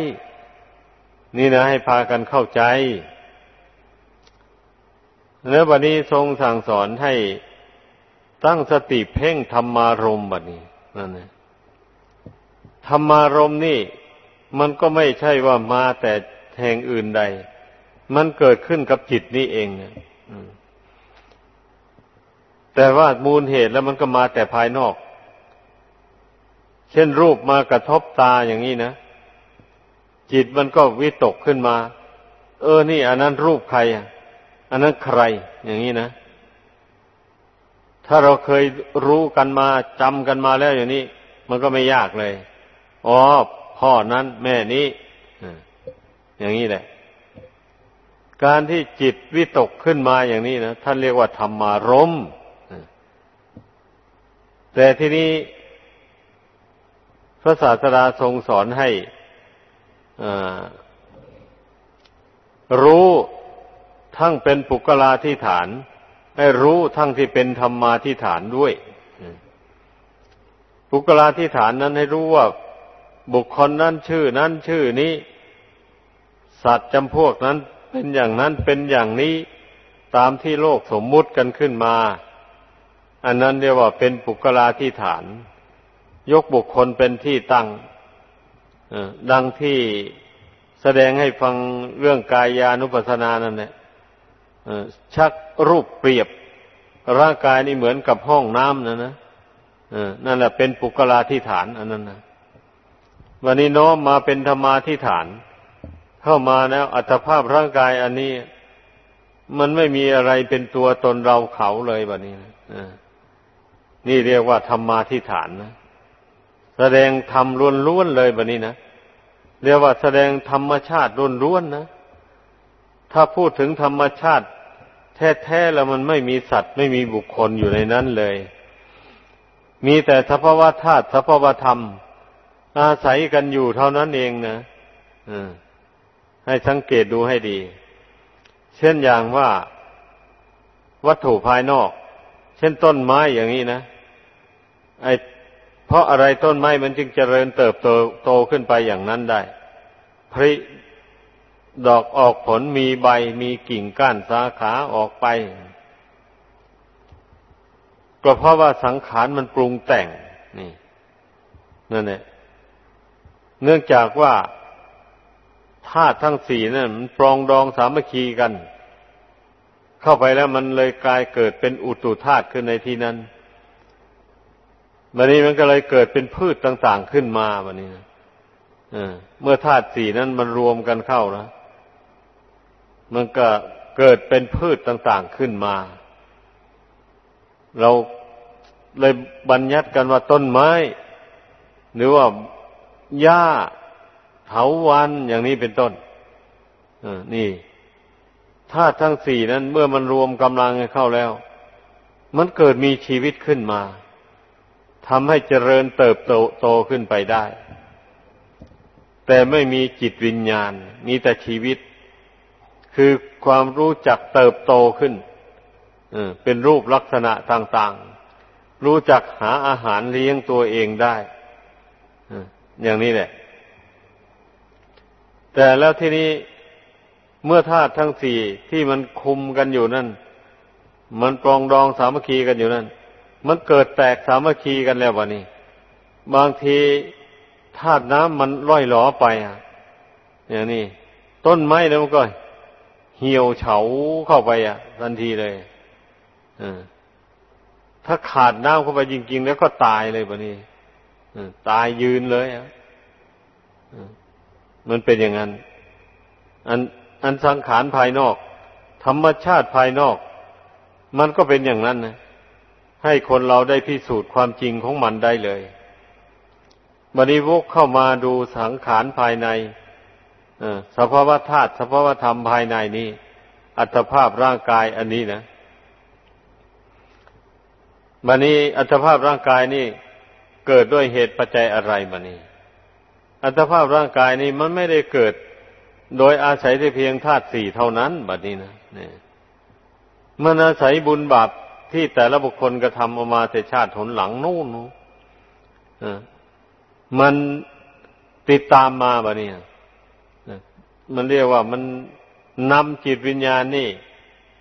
นี่นะให้พากันเข้าใจ แล้วบัดนี้ทรงสั่งสอนให้ตั้งสติเพ่งธรรมารมบัดนี้นั่นนะธรรมารมนี่ มันก็ไม่ใช่ว่ามาแต่แห่งอื่นใด มันเกิดขึ้นกับจิตนี้เองแต่ว่ามูลเหตุแล้วมันก็มาแต่ภายนอก เช่นรูปมากระทบตาอย่างนี้นะจิตมันก็วิตกขึ้นมา เออนี่อันนั้นรูปใครอะ อันนั้นใคร อย่างนี้นะ ถ้าเราเคยรู้กันมาจำกันมาแล้วอย่างนี้ มันก็ไม่ยากเลยอ๋อพ่อนั้นแม่นี้อย่างนี้แหละ การที่จิตวิตกขึ้นมาอย่างนี้นะท่านเรียกว่าธรรมารมแต่ที่นี้พระศาสดาทรงสอนให้รู้ ทั้งเป็นปุกลาที่ฐาน ให้รู้ทั้งที่เป็นธรรมาที่ฐานด้วยปุกลาที่ฐานนั้นให้รู้ว่าบุคคลนั้นชื่อนั้นชื่อนี้ สัตว์จำพวกนั้นเป็นอย่างนั้นเป็นอย่างนี้ตามที่โลกสมมุติกันขึ้นมา อันนั้นเรียกว่าเป็นปุกลาที่ฐาน ยกบุคคลเป็นที่ตั้งดังที่แสดงให้ฟังเรื่องกายานุปัสสนานั่นแหละ ชักรูปเปรียบ ร่างกายนี่เหมือนกับห้องน้ำนะนะนั่นแหละเป็นปุกลาที่ฐานอันนั้นนะวันนี้น้อมมาเป็นธรรมาที่ฐาน เข้ามาแล้วอัตภาพร่างกายอันนี้ มันไม่มีอะไรเป็นตัวตนเราเขาเลยวันนี้นะนี่เรียกว่าธรรมาที่ฐานนะแสดงธรรมล้วนๆเลยวันนี้นะเรียกว่าแสดงธรรมชาติล้วนๆนะ ถ้าพูดถึงธรรมชาติ แท้ๆแล้วมันไม่มีสัตว์ไม่มีบุคคลอยู่ในนั้นเลย มีแต่สภาวะธาตุสภาวะธรรม อาศัยกันอยู่เท่านั้นเองนะให้สังเกตดูให้ดี เช่นอย่างว่าวัตถุภายนอก เช่นต้นไม้อย่างนี้นะไอเพราะอะไรต้นไม้มันจึงเจริญเติบโตโตขึ้นไปอย่างนั้นได้พริ ดอกออกผลมีใบมีกิ่งก้านสาขาออกไป ก็เพราะว่าสังขารมันปรุงแต่งนี่นั่นแหละเนื่องจากว่าธาตุทั้งสี่นั่นมันปรองดองสามัคคีกัน เข้าไปแล้วมันเลยกลายเกิดเป็นอุตุธาตุขึ้นในที่นั้นวันนี้มันก็เลยเกิดเป็นพืชต่าง ๆขึ้นมาวันนี้นะเมื่อธาตุสี่นั้นมันรวมกันเข้านะ มันก็เกิดเป็นพืชต่างๆขึ้นมา เราเลยบัญญัติกันว่าต้นไม้ หรือว่าหญ้าเถาวันอย่างนี้เป็นต้นนี่ธาตุทั้งสี่นั้นเมื่อมันรวมกำลังเข้าแล้ว มันเกิดมีชีวิตขึ้นมาทำให้เจริญเติบโตโตขึ้นไปได้ แต่ไม่มีจิตวิญญาณ มีแต่ชีวิต คือความรู้จักเติบโตขึ้นเป็นรูปลักษณะต่างๆ รู้จักหาอาหารเลี้ยงตัวเองได้อย่างนี้แหละ แต่แล้วที่นี้เมื่อธาตุทั้งสี่ที่มันคุมกันอยู่นั่น มันปรองดองสามัคคีกันอยู่นั่น มันเกิดแตกสามัคคีกันแล้ววะนี่บางทีธาตุน้ำมันล่อยหลอไปอะอย่างนี้ต้นไม้แล้วมันก็ เหี่ยวเฉาเข้าไปอะทันทีเลยอถ้าขาดน้ำเข้าไปจริง ๆ แล้วก็ตายเลยบะนี้ตายยืนเลยอะมันเป็นอย่างนั้น อันอันสังขารภายนอก ธรรมชาติภายนอก มันก็เป็นอย่างนั้นนะให้คนเราได้พิสูจน์ความจริงของมันได้เลยบันิวกเข้ามาดูสังขารภายใน สภาวะธาตุสภาวะธรรมภายในนี้ อัตภาพร่างกายอันนี้นะบันนี้อัตภาพร่างกายนี่เกิดด้วยเหตุปัจจัยอะไรบันนี้ อัตภาพร่างกายนี้มันไม่ได้เกิดโดยอาศัยแต่เพียงธาตุสี่เท่านั้นบัดนี้นะนี่มันอาศัยบุญบาปที่แต่ละบุคคลกระทำออกมาแต่ชาติผลหลังนู่นมันติดตามมาบะเนี่ย มันเรียกว่ามันนำจิตวิญญาณนี่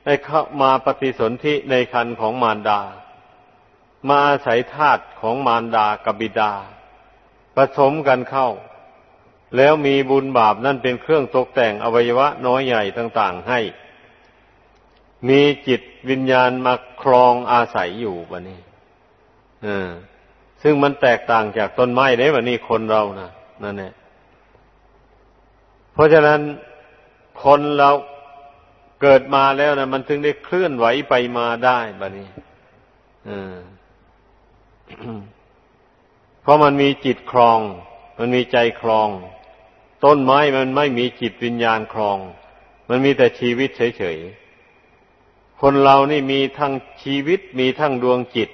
ให้เข้ามาปฏิสนธิในคันของมารดา มาอาศัยธาตุของมารดากับบิดา ผสมกันเข้า แล้วมีบุญบาปนั่นเป็นเครื่องตกแต่งอวัยวะน้อยใหญ่ต่างๆให้ มีจิตวิญญาณมาครองอาศัยอยู่บะนี้ซึ่งมันแตกต่างจากต้นไม้ได้วันนี้คนเรานะนั่นแหละ เพราะฉะนั้นคนเราเกิดมาแล้วนะมันถึงได้เคลื่อนไหวไปมาได้บะนี้เพราะมันมีจิตครอง มันมีใจครอง ต้นไม้มันไม่มีจิตวิญญาณครอง มันมีแต่ชีวิตเฉยๆ คนเรานี่มีทั้งชีวิตมีทั้งดวงจิต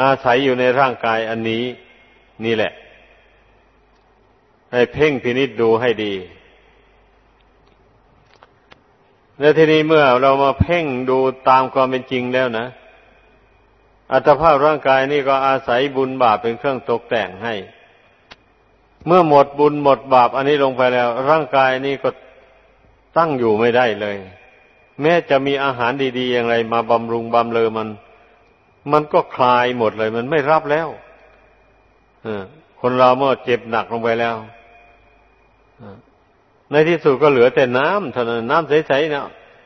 อาศัยอยู่ในร่างกายอันนี้ นี่แหละ ให้เพ่งพินิษดูให้ดี แล้วทีนี้เมื่อเรามาเพ่งดูตามความเป็นจริงแล้วนะ อัตภาพร่างกายนี่ก็อาศัยบุญบาปเป็นเครื่องตกแต่งให้ เมื่อหมดบุญหมดบาปอันนี้ลงไปแล้ว ร่างกายนี่ก็ตั้งอยู่ไม่ได้เลย แม้จะมีอาหารดีๆอย่างไรมาบำรุงบำเลอมัน มันก็คลายหมดเลย มันไม่รับแล้วคนเราเมื่อเจ็บหนักลงไปแล้ว ในที่สุดก็เหลือแต่น้ำเท่านั้นน้ำใสๆเนี่ย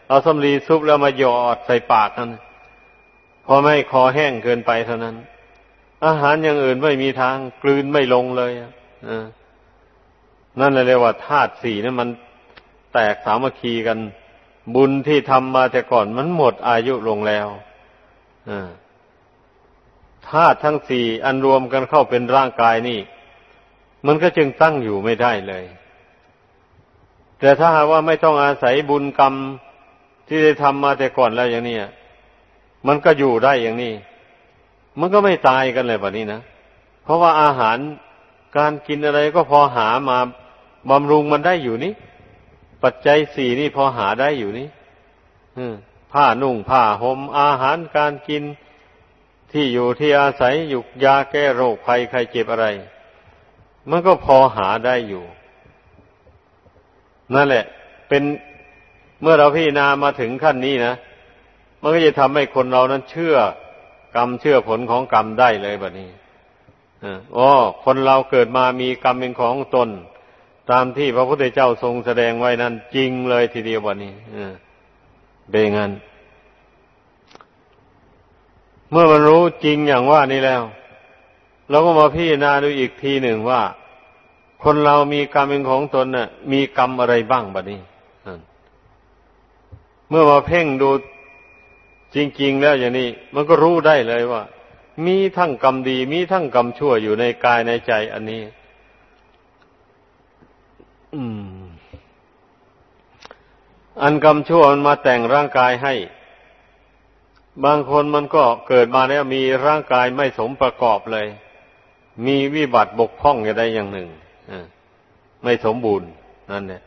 เอาสำลีซุปแล้วมาหยอดใส่ปากกันพอไม่คอแห้งเกินไปเท่านั้น อาหารอย่างอื่นไม่มีทางกลืนไม่ลงเลยนั่นเลยเรียกว่าธาตุสี่นี่มันแตกสามัคคีกัน บุญที่ทำมาแต่ก่อนมันหมดอายุลงแล้วธาตุทั้งสี่อันรวมกันเข้าเป็นร่างกายนี่ มันก็จึงตั้งอยู่ไม่ได้เลย แต่ถ้าหากว่าไม่ต้องอาศัยบุญกรรมที่ได้ทำมาแต่ก่อนแล้วอย่างนี้มันก็อยู่ได้อย่างนี้ มันก็ไม่ตายกันเลยแบบนี้นะ เพราะว่าอาหารการกินอะไรก็พอหามาบำรุงมันได้อยู่นี่ ปัจจัยสี่นี่พอหาได้อยู่นี่ผ้านุ่งผ้าห่มอาหารการกินที่อยู่ที่อาศัยยู่ยาแก้โรคภัยใครเจ็บอะไร มันก็พอหาได้อยู่ นั่นแหละ เป็นเมื่อเราพิจารณามาถึงขั้นนี้นะมันก็จะทำให้คนเรานั้นเชื่อกรรมเชื่อผลของกรรมได้เลยแบบนี้อ๋อคนเราเกิดมามีกรรมเป็นของตน ตามที่พระพุทธเจ้าทรงแสดงไว้นั้น จริงเลยทีเดียววันนี้เบงันเมื่อมันรู้จริงอย่างว่านี้แล้ว เราก็มาพิจารณาดูอีกทีหนึ่งว่า คนเรามีกรรมเป็นของตนน่ะ มีกรรมอะไรบ้างบัดนี้เมื่อมาเพ่งดูจริง ๆ แล้วอย่างนี้ มันก็รู้ได้เลยว่า มีทั้งกรรมดี มีทั้งกรรมชั่วอยู่ในกายในใจ อันนี้ อืม อันกรรมชั่วมันมาแต่งร่างกายให้ บางคนมันก็เกิดมาแล้วมีร่างกายไม่สมประกอบเลย มีวิบัติบกพร่องอย่างใดอย่างหนึ่ง ไม่สมบูรณ์นั่นเนี่ย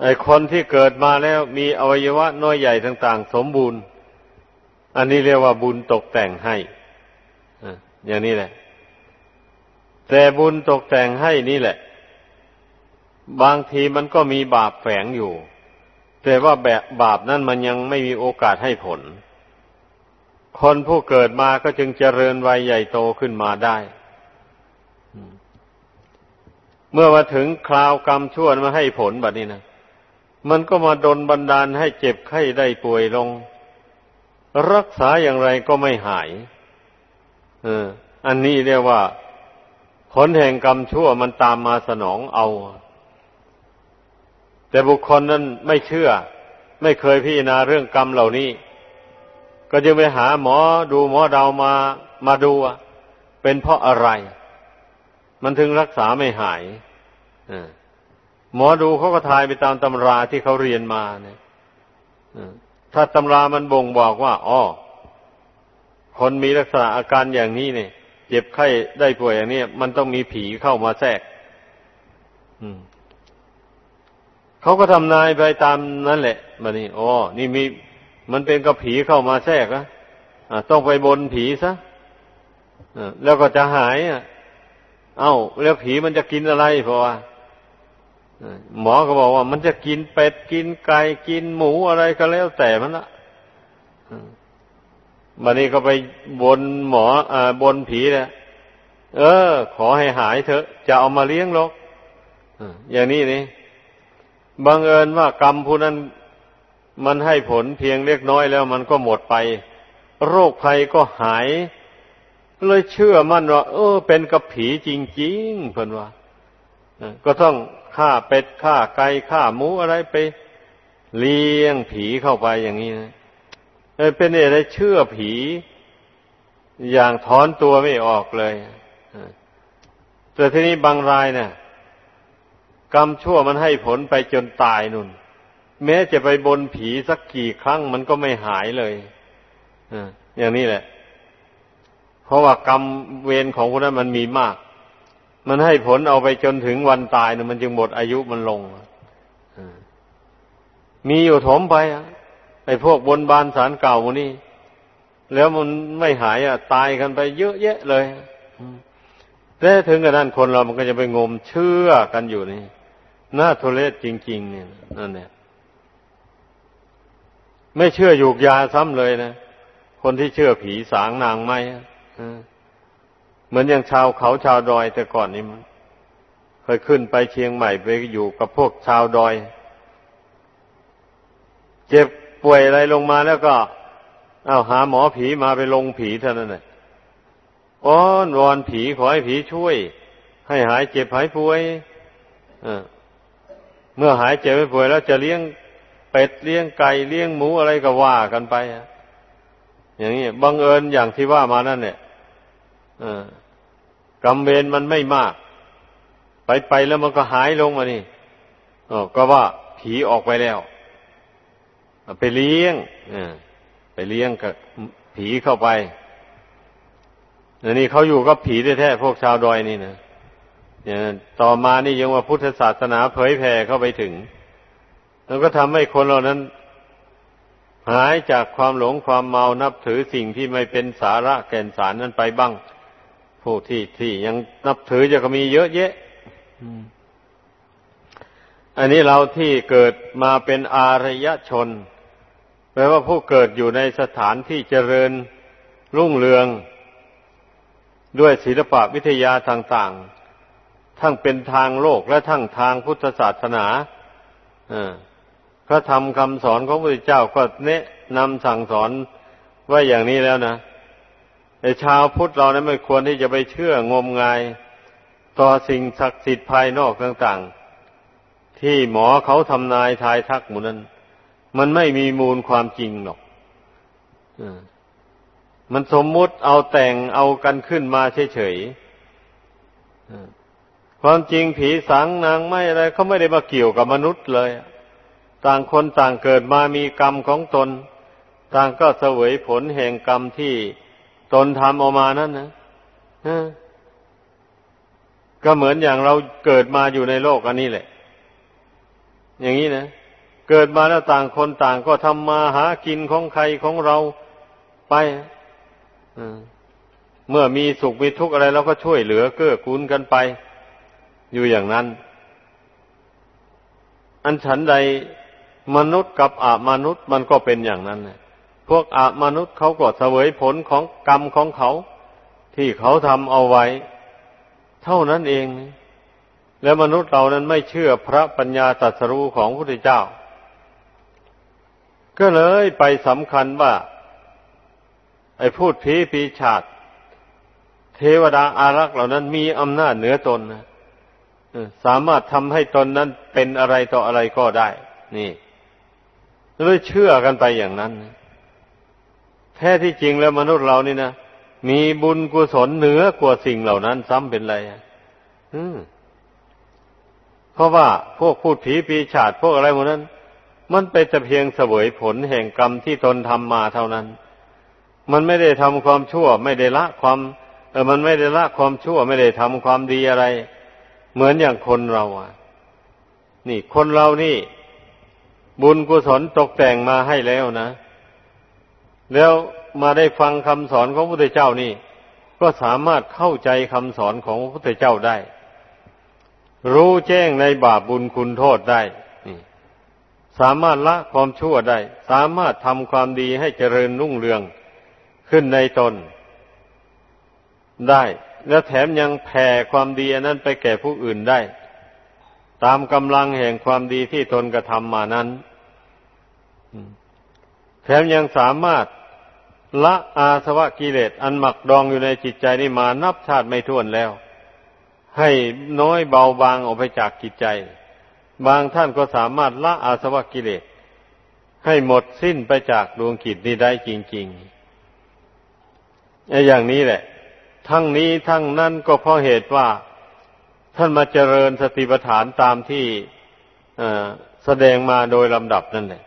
ไอคนที่เกิดมาแล้วมีอวัยวะน้อยใหญ่ต่าง ๆ สมบูรณ์ อันนี้เรียกว่าบุญตกแต่งให้อย่างนี้แหละ แต่บุญตกแต่งให้นี่แหละ บางทีมันก็มีบาปแฝงอยู่ แต่ว่าแบบบาปนั้นมันยังไม่มีโอกาสให้ผล คนผู้เกิดมาก็จึงเจริญวัยใหญ่โตขึ้นมาได้ เมื่อมาถึงคราวกรรมชั่วมาให้ผลแบบนี้นะมันก็มาดนบันดาลให้เจ็บไข้ได้ป่วยลง รักษาอย่างไรก็ไม่หายเอออันนี้เรียกว่า ผลแห่งกรรมชั่วมันตามมาสนองเอา แต่บุคคลนั้นไม่เชื่อ ไม่เคยพิจารณาเรื่องกรรมเหล่านี้ ก็จะไปหาหมอดูหมอเดามามาดูเป็นเพราะอะไร มันถึงรักษาไม่หายหมอดูเขาก็ทายไปตามตำราที่เขาเรียนมาเนี่ยถ้าตำรามันบ่งบอกว่าอ๋อคนมีลักษณะอาการอย่างนี้เนี่ย เจ็บไข้ได้ป่วยอย่างนี้มันต้องมีผีเข้ามาแทรกเขาก็ทำนายไปตามนั้นแหละมานี่อ๋อนี่มี มันเป็นกระผีเข้ามาแทรกนะต้องไปบนผีซะแล้วก็จะหายอะ เอา้า แล้วผีมันจะกินอะไรพราะหมอก็บอกว่า มันจะกินเป็ดกินไก่กินหมูอะไรก็แล้วแต่มันละบันนี้ก็ไปบนหมออบนผีนี่ยเออ ขอให้หายเถอะ จะเอามาเลี้ยงหรอกอย่างนี้นี่บังเอิญว่ากรรมผู้นั้นมันให้ผลเพียงเล็กน้อยแล้วมันก็หมดไป โรคภัยก็หาย เลยเชื่อมั่นว่าเออ เป็นกับผีจริงๆเพิ่นว่าก็ต้องฆ่าเป็ดฆ่าไก่ฆ่าหมูอะไรไป เลี้ยงผีเข้าไปอย่างนี้นะเป็นอะไรเชื่อผี อย่างถอนตัวไม่ออกเลยแต่ทีนี้บางรายเนี่ยกรรมชั่วมันให้ผลไปจนตายนุ่น แม้จะไปบนผีสักกี่ครั้งมันก็ไม่หายเลยอย่างนี้แหละ เพราะว่ากรรมเวรของคนนั้นมันมีมาก มันให้ผลเอาไปจนถึงวันตายนะมันจึงหมดอายุมันลงมีอยู่ถมไปไอ้พวกบนบานสารเก่ามันนี่แล้วมันไม่หายอะ ตายกันไปเยอะแยะเลยแต่ถึงกระนั้นคนเรามันก็จะไปงมเชื่อกันอยู่นี่น่าทุเรศจริง ๆ เนี่ยนั่นเนี่ยไม่เชื่อยูกยาซ้ำเลยนะ คนที่เชื่อผีสางนางไม้ เหมือนอย่างชาวเขาชาวดอยแต่ก่อนนี้มันเคยขึ้นไปเชียงใหม่ไปอยู่กับพวกชาวดอย เจ็บป่วยอะไรลงมาแล้วก็เอาหาหมอผีมาไปลงผีเท่านั้นแหละอ้อนวอนผีขอให้ผีช่วย ให้หายเจ็บหายป่วยเมื่อหายเจ็บหายป่วยแล้วจะเลี้ยงเป็ดเลี้ยงไก่เลี้ยงหมูอะไรก็ว่ากันไปอย่างนี้บังเอิญอย่างที่ว่ามานั่นเนี่ย กรรมเวรมันไม่มาก ไปไปแล้วมันก็หายลงมานี่ก็ว่าผีออกไปแล้วไปเลี้ยงไปเลี้ยงกับผีเข้าไปอันนี้เขาอยู่กับผีแท้ๆพวกชาวดอยนี่นะอย่างต่อมานี่ยังว่าพุทธศาสนาเผยแผ่เข้าไปถึง แล้วก็ทำให้คนเหล่านั้น หายจากความหลงความเมานับถือสิ่งที่ไม่เป็นสาระแก่นสารนั้นไปบ้าง ผู้ที่ที่ยังนับถือจะก็มีเยอะแยะอันนี้เราที่เกิดมาเป็นอารยชนแปลว่าผู้เกิดอยู่ในสถานที่เจริญรุ่งเรือง ด้วยศิลปะวิทยาต่างๆ ทั้งเป็นทางโลกและทั้งทางพุทธศาสนาพระธรรมคำสอนของพระพุทธเจ้าก็แนะนำสั่งสอนว่าอย่างนี้แล้วนะแต่ ชาวพุทธเราเนี่ยไม่ควรที่จะไปเชื่องมงาย ต่อสิ่งศักดิ์สิทธิ์ภายนอกต่างๆ ที่หมอเขาทำนายทายทักหมูนั้น มันไม่มีมูลความจริงหรอกมันสมมุติเอาแต่งเอากันขึ้นมาเฉยๆความจริงผีสางนางไม่อะไรเขาไม่ได้มาเกี่ยวกับมนุษย์เลย ต่างคนต่างเกิดมามีกรรมของตน ต่างก็เสวยผลแห่งกรรมที่ ตนทำออกมานั่นนะก็เหมือนอย่างเราเกิดมาอยู่ในโลกอันนี้แหละ อย่างนี้นะ เกิดมาแล้วต่างคนต่างก็ทำมาหากินของใครของเราไปเมื่อมีสุขมีทุกข์อะไรเราก็ช่วยเหลือเกื้อกูลกันไป อยู่อย่างนั้น อันฉันใดมนุษย์กับอามนุษย์มันก็เป็นอย่างนั้น พวกอมนุษย์เขาก็เสวยผลของกรรมของเขา ที่เขาทำเอาไว้ เท่านั้นเอง แล้วมนุษย์เรานั้นไม่เชื่อพระปัญญาตรัสรู้ของพระพุทธเจ้า ก็เลยไปสำคัญว่า ไอ้พูดผีปีชาติเทวดาอารักษ์เหล่านั้นมีอำนาจเหนือตนนะสามารถทำให้ตนนั้นเป็นอะไรต่ออะไรก็ได้ นี่เลยเชื่อกันไปอย่างนั้น แท้ที่จริงแล้วมนุษย์เรานี่นะมีบุญกุศลเหนือกว่าสิ่งเหล่านั้น ซ้ำเป็นไรอืมเพราะว่าพวกพูดผีปีชาติพวกอะไรหมดนั้น มันเป็นแต่เพียงเสวยผลแห่งกรรมที่ตนทำมาเท่านั้น มันไม่ได้ทำความชั่ว ไม่ได้ละความเออมันไม่ได้ละความชั่ว ไม่ได้ทำความดีอะไร เหมือนอย่างคนเราอะ นี่คนเรานี่ บุญกุศลตกแต่งมาให้แล้วนะ แล้วมาได้ฟังคำสอนของพระพุทธเจ้านี่ ก็สามารถเข้าใจคำสอนของพระพุทธเจ้าได้ รู้แจ้งในบาปบุญคุณโทษได้สามารถละความชั่วได้ สามารถทำความดีให้เจริญรุ่งเรืองขึ้นในตนได้ และแถมยังแผ่ความดีนนั้นไปแก่ผู้อื่นได้ ตามกำลังแห่งความดีที่ตนกระทำมานั้น แถมยังสามารถ ละอาสวะกิเลสอันหมักดองอยู่ในจิตใจนี่มานับชาติไม่ถ้วนแล้ว ให้น้อยเบาบางออกไปจากจิตใจ บางท่านก็สามารถละอาสวะกิเลสให้หมดสิ้นไปจากดวงกิจนี้ได้จริงๆไอ้อย่างนี้แหละ ทั้งนี้ทั้งนั้นก็เพราะเหตุว่าท่านมาเจริญสติปัฏฐานตามที่แสดงมาโดยลำดับนั่นแหละ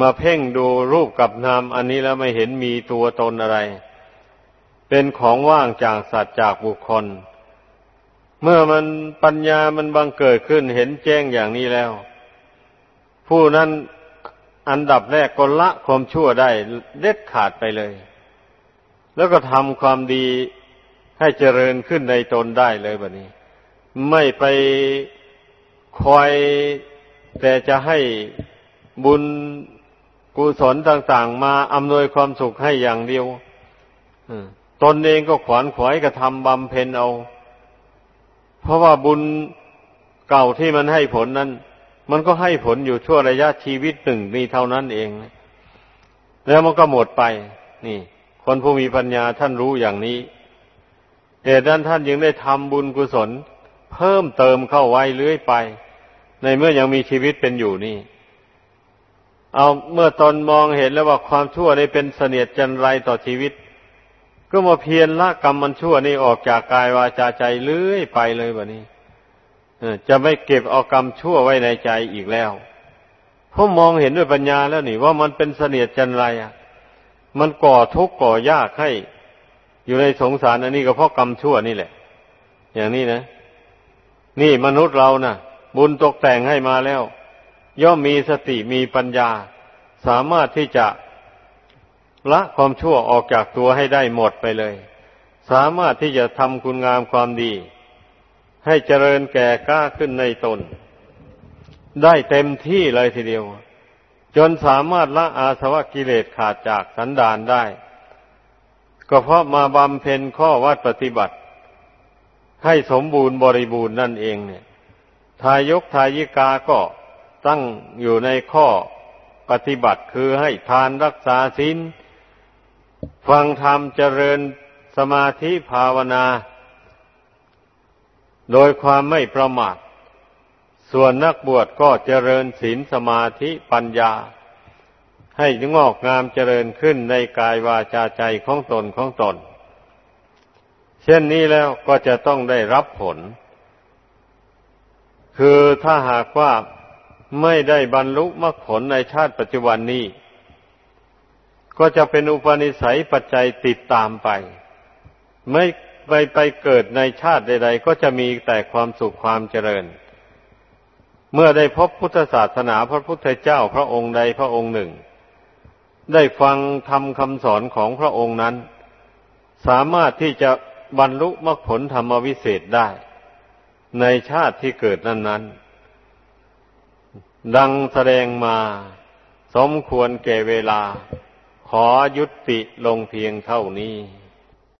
มาเพ่งดูรูปกับนามอันนี้แล้วไม่เห็นมีตัวตนอะไร เป็นของว่างจากสัตว์จากบุคคล เมื่อมันปัญญามันบังเกิดขึ้นเห็นแจ้งอย่างนี้แล้ว ผู้นั้นอันดับแรกก็ละความชั่วได้เด็ดขาดไปเลย แล้วก็ทำความดีให้เจริญขึ้นในตนได้เลยแบบนี้ ไม่ไปคอยแต่จะให้บุญ กุศลต่าง ๆ มาอำนวยความสุขให้อย่างเดียวตนเองก็ขวานขวายกระทำบำเพ็ญเอา เพราะว่าบุญเก่าที่มันให้ผลนั้น มันก็ให้ผลอยู่ชั่วระยะชีวิตหนึ่งนี่เท่านั้นเอง แล้วมันก็หมดไป นี่ คนผู้มีปัญญาท่านรู้อย่างนี้เหตุนั้นท่านยังได้ทำบุญกุศล เพิ่มเติมเข้าไว้เรื่อยไป ในเมื่อยังมีชีวิตเป็นอยู่นี่ เอาเมื่อตอนมองเห็นแล้วว่าความชั่วนี้เป็นเสนียดจันไรต่อชีวิต ก็มาเพียรละกรรมมันชั่วนี้ออกจากกายวาจาใจเลื่อยไปเลยแบบนี้จะไม่เก็บเอากรรมชั่วไว้ในใจอีกแล้วเพราะมองเห็นด้วยปัญญาแล้วนี่ ว่ามันเป็นเสนียดจันไรอะ มันก่อทุกข์ก่อยากให้ อยู่ในสงสารอันนี้ก็เพราะกรรมชั่วนี่แหละ อย่างนี้นะ นี่มนุษย์เรานะ่ะ บุญตกแต่งให้มาแล้ว ย่อมมีสติมีปัญญา สามารถที่จะละความชั่วออกจากตัวให้ได้หมดไปเลย สามารถที่จะทำคุณงามความดี ให้เจริญแก่กล้าขึ้นในตน ได้เต็มที่เลยทีเดียว จนสามารถละอาสวะกิเลสขาดจากสันดานได้ ก็เพราะมาบำเพ็ญข้อวัดปฏิบัติ ให้สมบูรณ์บริบูรณ์นั่นเองเนี่ย ทายกทายิกาก็ ตั้งอยู่ในข้อปฏิบัติคือให้ทานรักษาศีลฟังธรรมเจริญสมาธิภาวนา โดยความไม่ประมาท ส่วนนักบวชก็เจริญศีลสมาธิปัญญา ให้งอกงามเจริญขึ้นในกายวาจาใจของตนของตน เช่นนี้แล้วก็จะต้องได้รับผล คือถ้าหากว่า ไม่ได้บรรลุมรรคผลในชาติปัจจุบันนี้ ก็จะเป็นอุปนิสัยปัจจัยติดตามไป ไม่ไปไปเกิดในชาติใด ๆ ก็จะมีแต่ความสุขความเจริญ เมื่อได้พบพุทธศาสนาพระพุทธเจ้าพระองค์ใดพระองค์หนึ่ง ได้ฟังทำคำสอนของพระองค์นั้น สามารถที่จะบรรลุมรรคผลธรรมวิเศษได้ ในชาติที่เกิดนั้นๆ ดังแสดงมาสมควรแก่เวลา ขอยุติลงเพียงเท่านี้